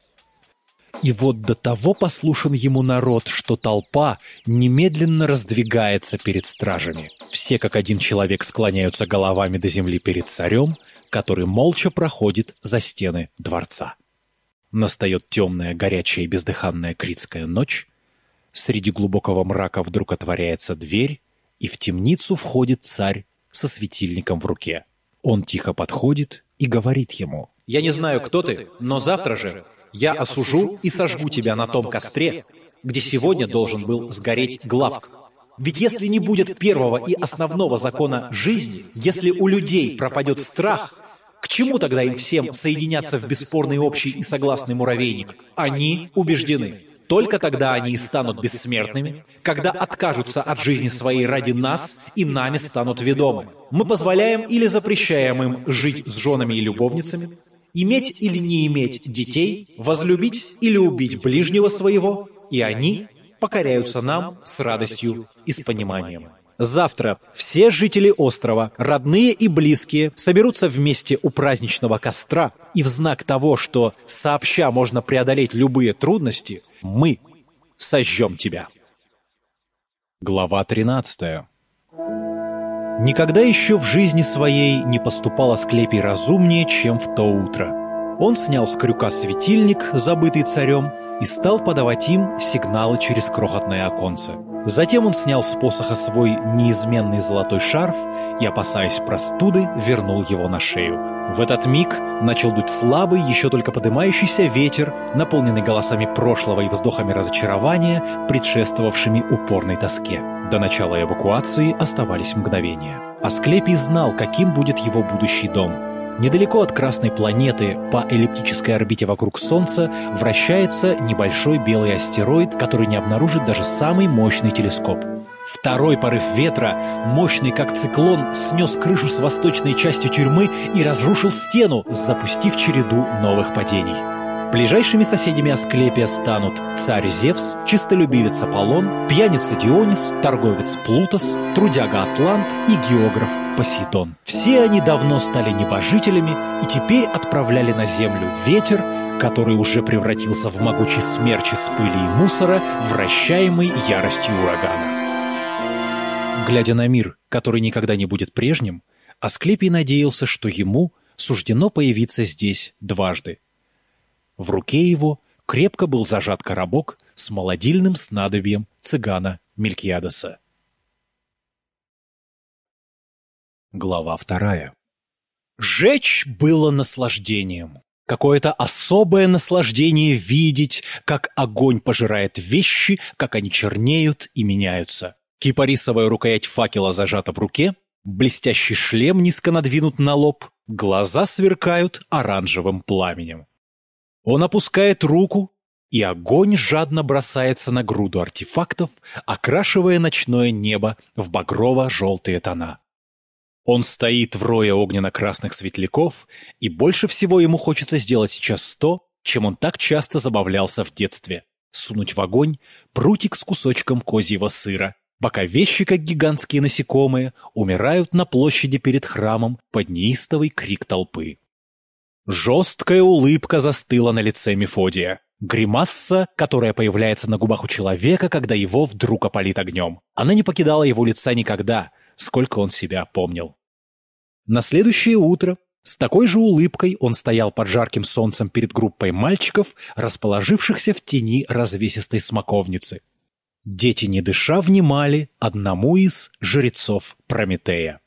И вот до того послушен ему народ, что толпа немедленно раздвигается перед стражами. Все как один человек склоняются головами до земли перед царем, который молча проходит за стены дворца. Настает темная, горячая и бездыханная критская ночь. Среди глубокого мрака вдруг отворяется дверь, и в темницу входит царь со светильником в руке. Он тихо подходит и говорит ему. «Я не знаю, кто ты, но завтра же я осужу и сожгу тебя на том костре, где сегодня должен был сгореть главк. Ведь если не будет первого и основного закона жизни, если у людей пропадет страх, к чему тогда им всем соединяться в бесспорный общий и согласный муравейник? Они убеждены, только тогда они и станут бессмертными, когда откажутся от жизни своей ради нас и нами станут ведомы. Мы позволяем или запрещаем им жить с женами и любовницами, иметь или не иметь детей, возлюбить или убить ближнего своего, и они покоряются нам с радостью и с пониманием. Завтра все жители острова, родные и близкие, соберутся вместе у праздничного костра, и в знак того, что сообща можно преодолеть любые трудности, мы сожжем тебя. Глава 13 Никогда еще в жизни своей не поступал Асклепий разумнее, чем в то утро. Он снял с крюка светильник, забытый царем, и стал подавать им сигналы через крохотное оконце. Затем он снял с посоха свой неизменный золотой шарф и, опасаясь простуды, вернул его на шею. В этот миг начал дуть слабый, еще только подымающийся ветер, наполненный голосами прошлого и вздохами разочарования, предшествовавшими упорной тоске. До начала эвакуации оставались мгновения. Асклепий знал, каким будет его будущий дом – Недалеко от Красной планеты по эллиптической орбите вокруг Солнца вращается небольшой белый астероид, который не обнаружит даже самый мощный телескоп. Второй порыв ветра, мощный как циклон, снес крышу с восточной частью тюрьмы и разрушил стену, запустив череду новых падений. Ближайшими соседями Асклепия станут царь Зевс, чистолюбивец Аполлон, пьяница Дионис, торговец Плутос, трудяга Атлант и географ Посейдон. Все они давно стали небожителями и теперь отправляли на землю ветер, который уже превратился в могучий смерч из пыли и мусора, вращаемый яростью урагана. Глядя на мир, который никогда не будет прежним, Асклепий надеялся, что ему суждено появиться здесь дважды – в руке его крепко был зажат коробок с молодильным снадобьем цыгана Мелькиадеса. Глава вторая. Жечь было наслаждением. Какое-то особое наслаждение видеть, как огонь пожирает вещи, как они чернеют и меняются. Кипарисовая рукоять факела зажата в руке, блестящий шлем низко надвинут на лоб, глаза сверкают оранжевым пламенем. Он опускает руку, и огонь жадно бросается на груду артефактов, окрашивая ночное небо в багрово-желтые тона. Он стоит в рое огненно-красных светляков, и больше всего ему хочется сделать сейчас то, чем он так часто забавлялся в детстве — сунуть в огонь прутик с кусочком козьего сыра, пока вещи, как гигантские насекомые, умирают на площади перед храмом под неистовый крик толпы. Жесткая улыбка застыла на лице Мефодия. Гримасса, которая появляется на губах у человека, когда его вдруг опалит огнем. Она не покидала его лица никогда, сколько он себя помнил. На следующее утро с такой же улыбкой он стоял под жарким солнцем перед группой мальчиков, расположившихся в тени развесистой смоковницы. Дети, не дыша, внимали одному из жрецов Прометея.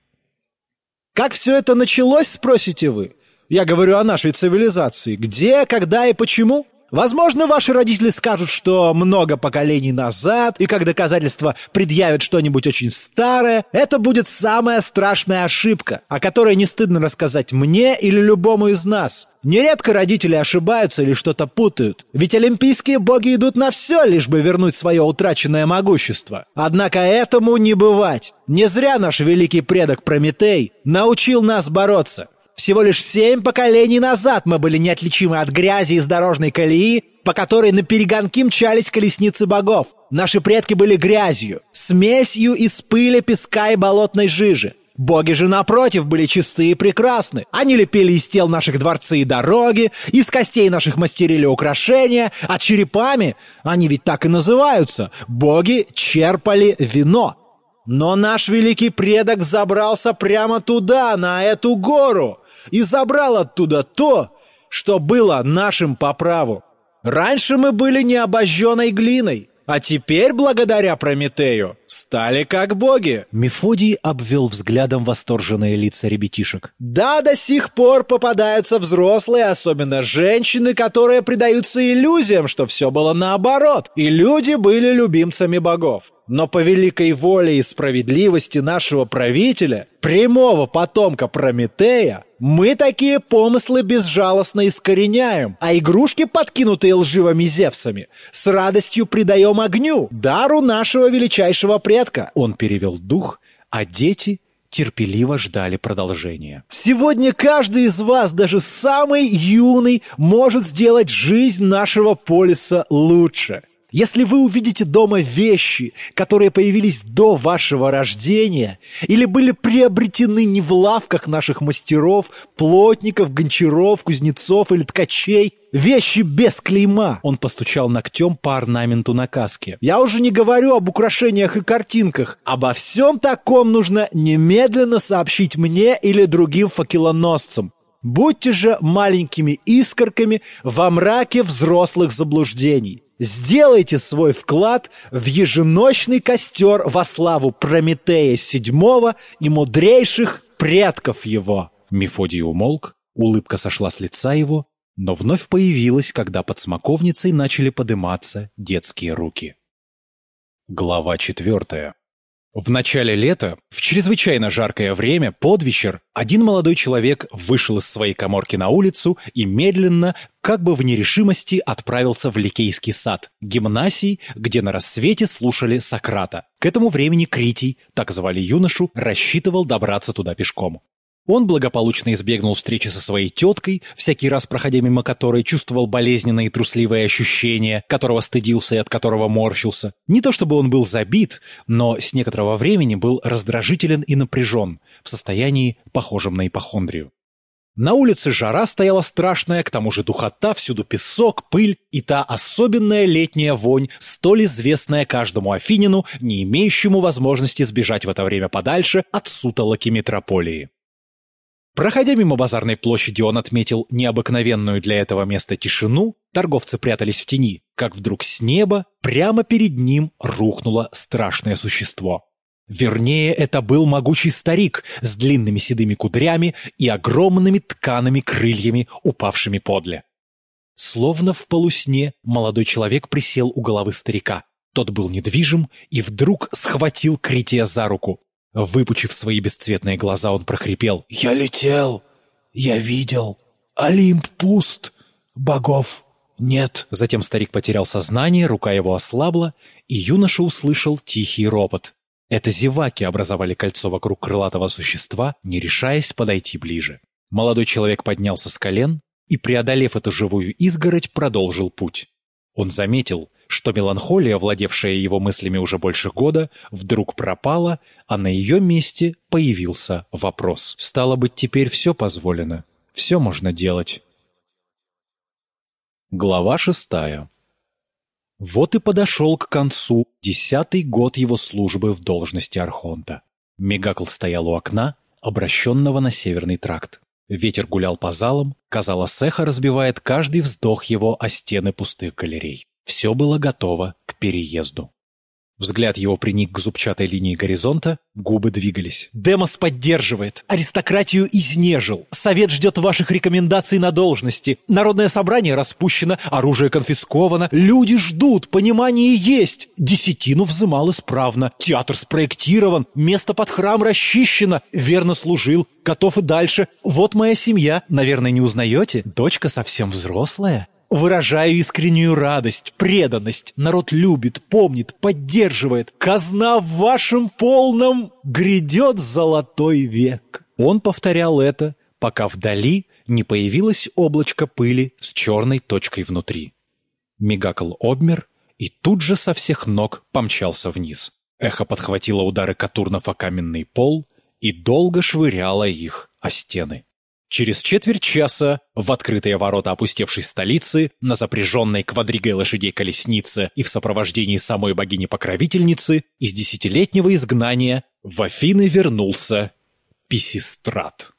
«Как все это началось, спросите вы?» Я говорю о нашей цивилизации. Где, когда и почему? Возможно, ваши родители скажут, что много поколений назад, и как доказательство предъявят что-нибудь очень старое. Это будет самая страшная ошибка, о которой не стыдно рассказать мне или любому из нас. Нередко родители ошибаются или что-то путают. Ведь олимпийские боги идут на все, лишь бы вернуть свое утраченное могущество. Однако этому не бывать. Не зря наш великий предок Прометей научил нас бороться. Всего лишь семь поколений назад мы были неотличимы от грязи из дорожной колеи, по которой на перегонки мчались колесницы богов. Наши предки были грязью, смесью из пыли, песка и болотной жижи. Боги же, напротив, были чистые и прекрасны. Они лепили из тел наших дворцы и дороги, из костей наших мастерили украшения, а черепами, они ведь так и называются, боги черпали вино. Но наш великий предок забрался прямо туда, на эту гору, и забрал оттуда то, что было нашим по праву. Раньше мы были необожженной глиной, а теперь, благодаря Прометею, стали как боги. Мефодий обвел взглядом восторженные лица ребятишек. Да, до сих пор попадаются взрослые, особенно женщины, которые предаются иллюзиям, что все было наоборот, и люди были любимцами богов. Но по великой воле и справедливости нашего правителя, прямого потомка Прометея, мы такие помыслы безжалостно искореняем, а игрушки, подкинутые лживыми Зевсами, с радостью придаем огню, дару нашего величайшего предка. Он перевел дух, а дети терпеливо ждали продолжения. Сегодня каждый из вас, даже самый юный, может сделать жизнь нашего полиса лучше. Если вы увидите дома вещи, которые появились до вашего рождения или были приобретены не в лавках наших мастеров, плотников, гончаров, кузнецов или ткачей, вещи без клейма, он постучал ногтем по орнаменту на каске. Я уже не говорю об украшениях и картинках. Обо всем таком нужно немедленно сообщить мне или другим факелоносцам. Будьте же маленькими искорками во мраке взрослых заблуждений. Сделайте свой вклад в еженочный костер во славу Прометея седьмого и мудрейших предков его. Мефодий умолк, улыбка сошла с лица его, но вновь появилась, когда под смоковницей начали подниматься детские руки. Глава четвертая. В начале лета, в чрезвычайно жаркое время, под вечер, один молодой человек вышел из своей коморки на улицу и медленно, как бы в нерешимости, отправился в Ликейский сад, гимнасий, где на рассвете слушали Сократа. К этому времени Критий, так звали юношу, рассчитывал добраться туда пешком. Он благополучно избегнул встречи со своей теткой, всякий раз проходя мимо которой чувствовал болезненные и трусливые ощущения, которого стыдился и от которого морщился. Не то чтобы он был забит, но с некоторого времени был раздражителен и напряжен, в состоянии, похожем на ипохондрию. На улице жара стояла страшная, к тому же духота, всюду песок, пыль и та особенная летняя вонь, столь известная каждому афинину, не имеющему возможности сбежать в это время подальше от сутолоки метрополии. Проходя мимо базарной площади, он отметил необыкновенную для этого места тишину, торговцы прятались в тени, как вдруг с неба прямо перед ним рухнуло страшное существо. Вернее, это был могучий старик с длинными седыми кудрями и огромными ткаными крыльями, упавшими подле. Словно в полусне молодой человек присел у головы старика. Тот был недвижим и вдруг схватил Крития за руку. Выпучив свои бесцветные глаза, он прохрипел. «Я летел! Я видел! Олимп пуст! Богов нет!» Затем старик потерял сознание, рука его ослабла, и юноша услышал тихий ропот. Это зеваки образовали кольцо вокруг крылатого существа, не решаясь подойти ближе. Молодой человек поднялся с колен и, преодолев эту живую изгородь, продолжил путь. Он заметил, что меланхолия, владевшая его мыслями уже больше года, вдруг пропала, а на ее месте появился вопрос. Стало быть, теперь все позволено, все можно делать. Глава шестая Вот и подошел к концу десятый год его службы в должности Архонта. Мегакл стоял у окна, обращенного на северный тракт. Ветер гулял по залам, казалось, эхо разбивает каждый вздох его о стены пустых галерей. Все было готово к переезду. Взгляд его приник к зубчатой линии горизонта, губы двигались. «Демос поддерживает! Аристократию изнежил! Совет ждет ваших рекомендаций на должности! Народное собрание распущено, оружие конфисковано, люди ждут, понимание есть! Десятину взымал исправно, театр спроектирован, место под храм расчищено, верно служил, готов и дальше. Вот моя семья, наверное, не узнаете? Дочка совсем взрослая, Выражаю искреннюю радость, преданность. Народ любит, помнит, поддерживает. Казна в вашем полном грядет золотой век. Он повторял это, пока вдали не появилось облачко пыли с черной точкой внутри. Мигакл обмер и тут же со всех ног помчался вниз. Эхо подхватило удары Катурнов о каменный пол и долго швыряло их о стены. Через четверть часа в открытые ворота опустевшей столицы, на запряженной квадригой лошадей колеснице и в сопровождении самой богини-покровительницы из десятилетнего изгнания в Афины вернулся Писистрат.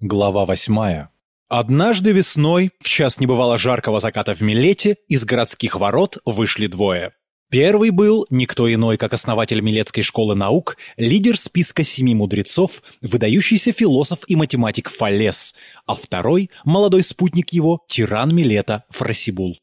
Глава восьмая. Однажды весной, в час небывало жаркого заката в Милете, из городских ворот вышли двое. Первый был никто иной, как основатель Милецкой школы наук, лидер списка семи мудрецов, выдающийся философ и математик Фалес, а второй – молодой спутник его, тиран Милета Фрасибул.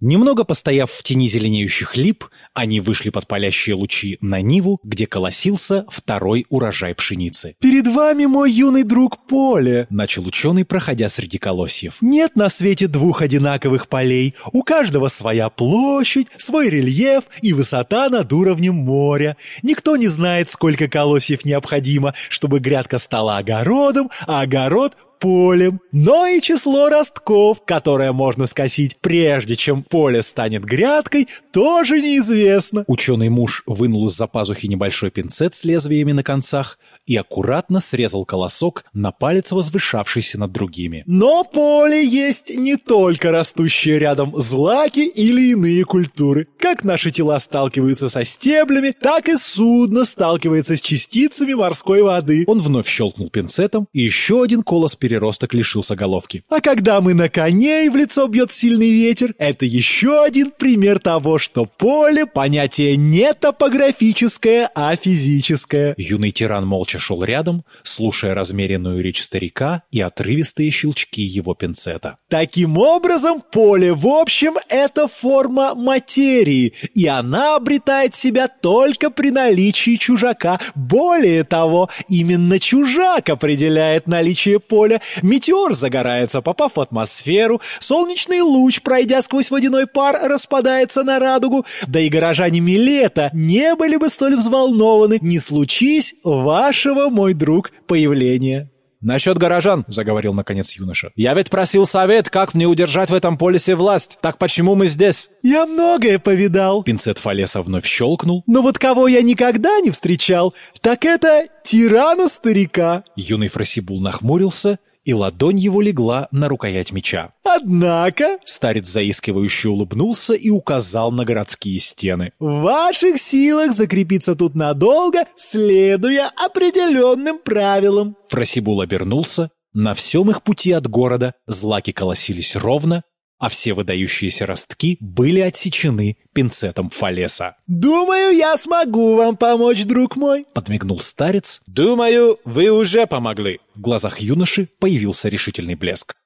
Немного постояв в тени зеленеющих лип, они вышли под палящие лучи на Ниву, где колосился второй урожай пшеницы. «Перед вами мой юный друг Поле», — начал ученый, проходя среди колосьев. «Нет на свете двух одинаковых полей. У каждого своя площадь, свой рельеф и высота над уровнем моря. Никто не знает, сколько колосьев необходимо, чтобы грядка стала огородом, а огород полем, но и число ростков, которое можно скосить прежде, чем поле станет грядкой, тоже неизвестно. Ученый муж вынул из-за пазухи небольшой пинцет с лезвиями на концах и аккуратно срезал колосок на палец, возвышавшийся над другими. Но поле есть не только растущие рядом злаки или иные культуры. Как наши тела сталкиваются со стеблями, так и судно сталкивается с частицами морской воды. Он вновь щелкнул пинцетом, и еще один колос переросток лишился головки. А когда мы на коне и в лицо бьет сильный ветер, это еще один пример того, что поле — понятие не топографическое, а физическое. Юный тиран молча молча шел рядом, слушая размеренную речь старика и отрывистые щелчки его пинцета. Таким образом, поле в общем – это форма материи, и она обретает себя только при наличии чужака. Более того, именно чужак определяет наличие поля, метеор загорается, попав в атмосферу, солнечный луч, пройдя сквозь водяной пар, распадается на радугу, да и горожане Милета не были бы столь взволнованы, не случись вашего, мой друг, появления. «Насчет горожан», — заговорил наконец юноша. «Я ведь просил совет, как мне удержать в этом полисе власть. Так почему мы здесь?» «Я многое повидал», — пинцет Фалеса вновь щелкнул. «Но вот кого я никогда не встречал, так это тирана-старика». Юный Фросибул нахмурился и ладонь его легла на рукоять меча. «Однако...» — старец заискивающе улыбнулся и указал на городские стены. «В ваших силах закрепиться тут надолго, следуя определенным правилам». Фросибул обернулся. На всем их пути от города злаки колосились ровно, а все выдающиеся ростки были отсечены пинцетом Фалеса. «Думаю, я смогу вам помочь, друг мой», — подмигнул старец. «Думаю, вы уже помогли». В глазах юноши появился решительный блеск.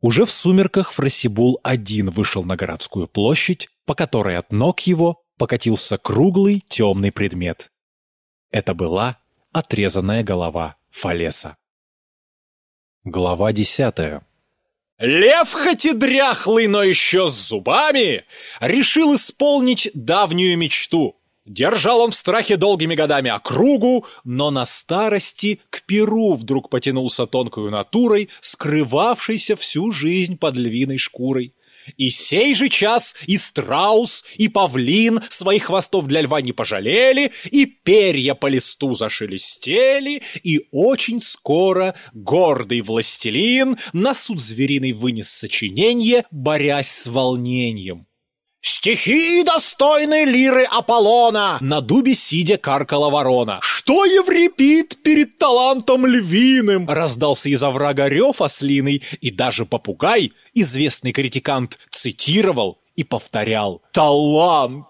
Уже в сумерках Фросибул один вышел на городскую площадь, по которой от ног его покатился круглый темный предмет. Это была отрезанная голова Фалеса. Глава десятая Лев, хоть и дряхлый, но еще с зубами, решил исполнить давнюю мечту. Держал он в страхе долгими годами округу, но на старости к перу вдруг потянулся тонкою натурой, скрывавшейся всю жизнь под львиной шкурой. И сей же час и страус, и павлин своих хвостов для льва не пожалели, и перья по листу зашелестели, и очень скоро гордый властелин на суд звериный вынес сочинение, борясь с волнением. «Стихи достойной лиры Аполлона!» На дубе сидя каркала ворона. «Что Еврипид перед талантом львиным?» Раздался из оврага рев ослиный, и даже попугай, известный критикант, цитировал и повторял «Талант!»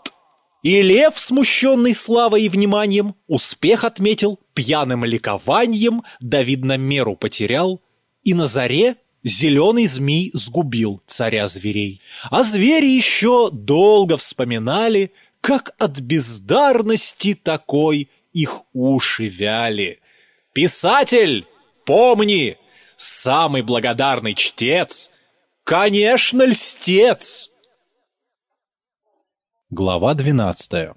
И лев, смущенный славой и вниманием, успех отметил пьяным ликованием, да, видно, меру потерял, и на заре Зеленый змей сгубил царя зверей. А звери еще долго вспоминали, как от бездарности такой их уши вяли. Писатель, помни, самый благодарный чтец, конечно, льстец. Глава двенадцатая.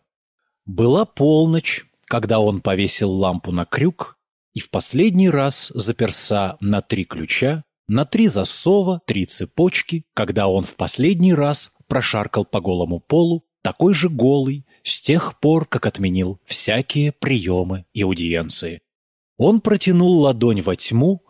Была полночь, когда он повесил лампу на крюк и в последний раз заперся на три ключа на три засова, три цепочки, когда он в последний раз прошаркал по голому полу, такой же голый, с тех пор, как отменил всякие приемы и аудиенции. Он протянул ладонь во тьму,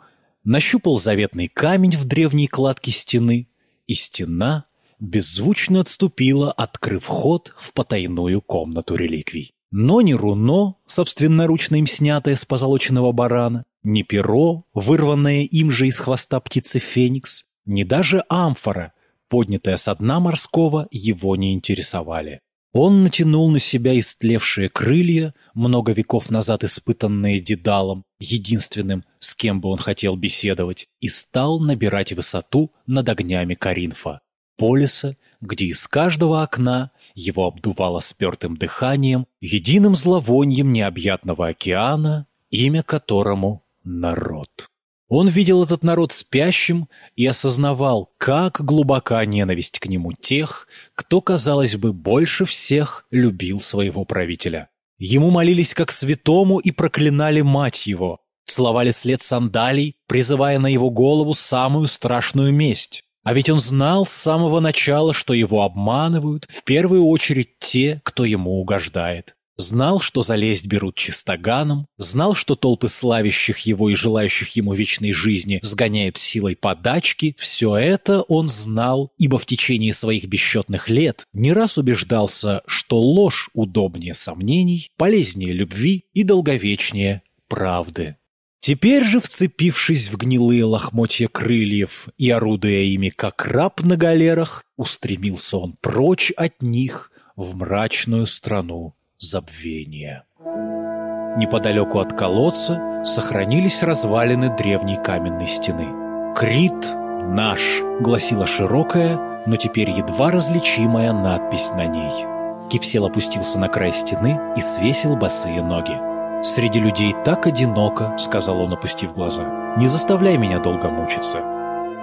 нащупал заветный камень в древней кладке стены, и стена беззвучно отступила, открыв ход в потайную комнату реликвий. Но ни руно, собственноручно им снятое с позолоченного барана, ни перо, вырванное им же из хвоста птицы Феникс, ни даже амфора, поднятая со дна морского, его не интересовали. Он натянул на себя истлевшие крылья, много веков назад испытанные Дедалом, единственным, с кем бы он хотел беседовать, и стал набирать высоту над огнями Каринфа, полиса, где из каждого окна его обдувало спертым дыханием, единым зловонием необъятного океана, имя которому народ. Он видел этот народ спящим и осознавал, как глубока ненависть к нему тех, кто, казалось бы, больше всех любил своего правителя. Ему молились как святому и проклинали мать его, целовали след сандалий, призывая на его голову самую страшную месть. А ведь он знал с самого начала, что его обманывают в первую очередь те, кто ему угождает. Знал, что залезть берут чистоганом, знал, что толпы славящих его и желающих ему вечной жизни сгоняют силой подачки. Все это он знал, ибо в течение своих бесчетных лет не раз убеждался, что ложь удобнее сомнений, полезнее любви и долговечнее правды. Теперь же, вцепившись в гнилые лохмотья крыльев и орудуя ими, как раб на галерах, устремился он прочь от них в мрачную страну забвения. Неподалеку от колодца сохранились развалины древней каменной стены. «Крит наш!» — гласила широкая, но теперь едва различимая надпись на ней. Кипсел опустился на край стены и свесил босые ноги. «Среди людей так одиноко», — сказал он, опустив глаза. не заставляй меня долго мучиться».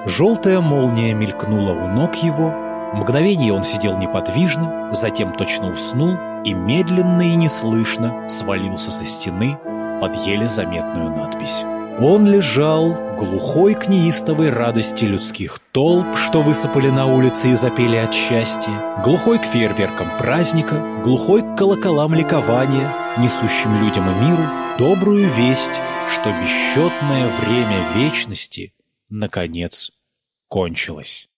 Желтая молния мелькнула у ног его, мгновение он сидел неподвижно, затем точно уснул и медленно и неслышно свалился со стены под еле заметную надпись. Он лежал, глухой к неистовой радости людских толп, что высыпали на улице и запели от счастья, глухой к фейерверкам праздника, глухой к колоколам ликования, несущим людям и миру добрую весть, что бесчетное время вечности, наконец, кончилось.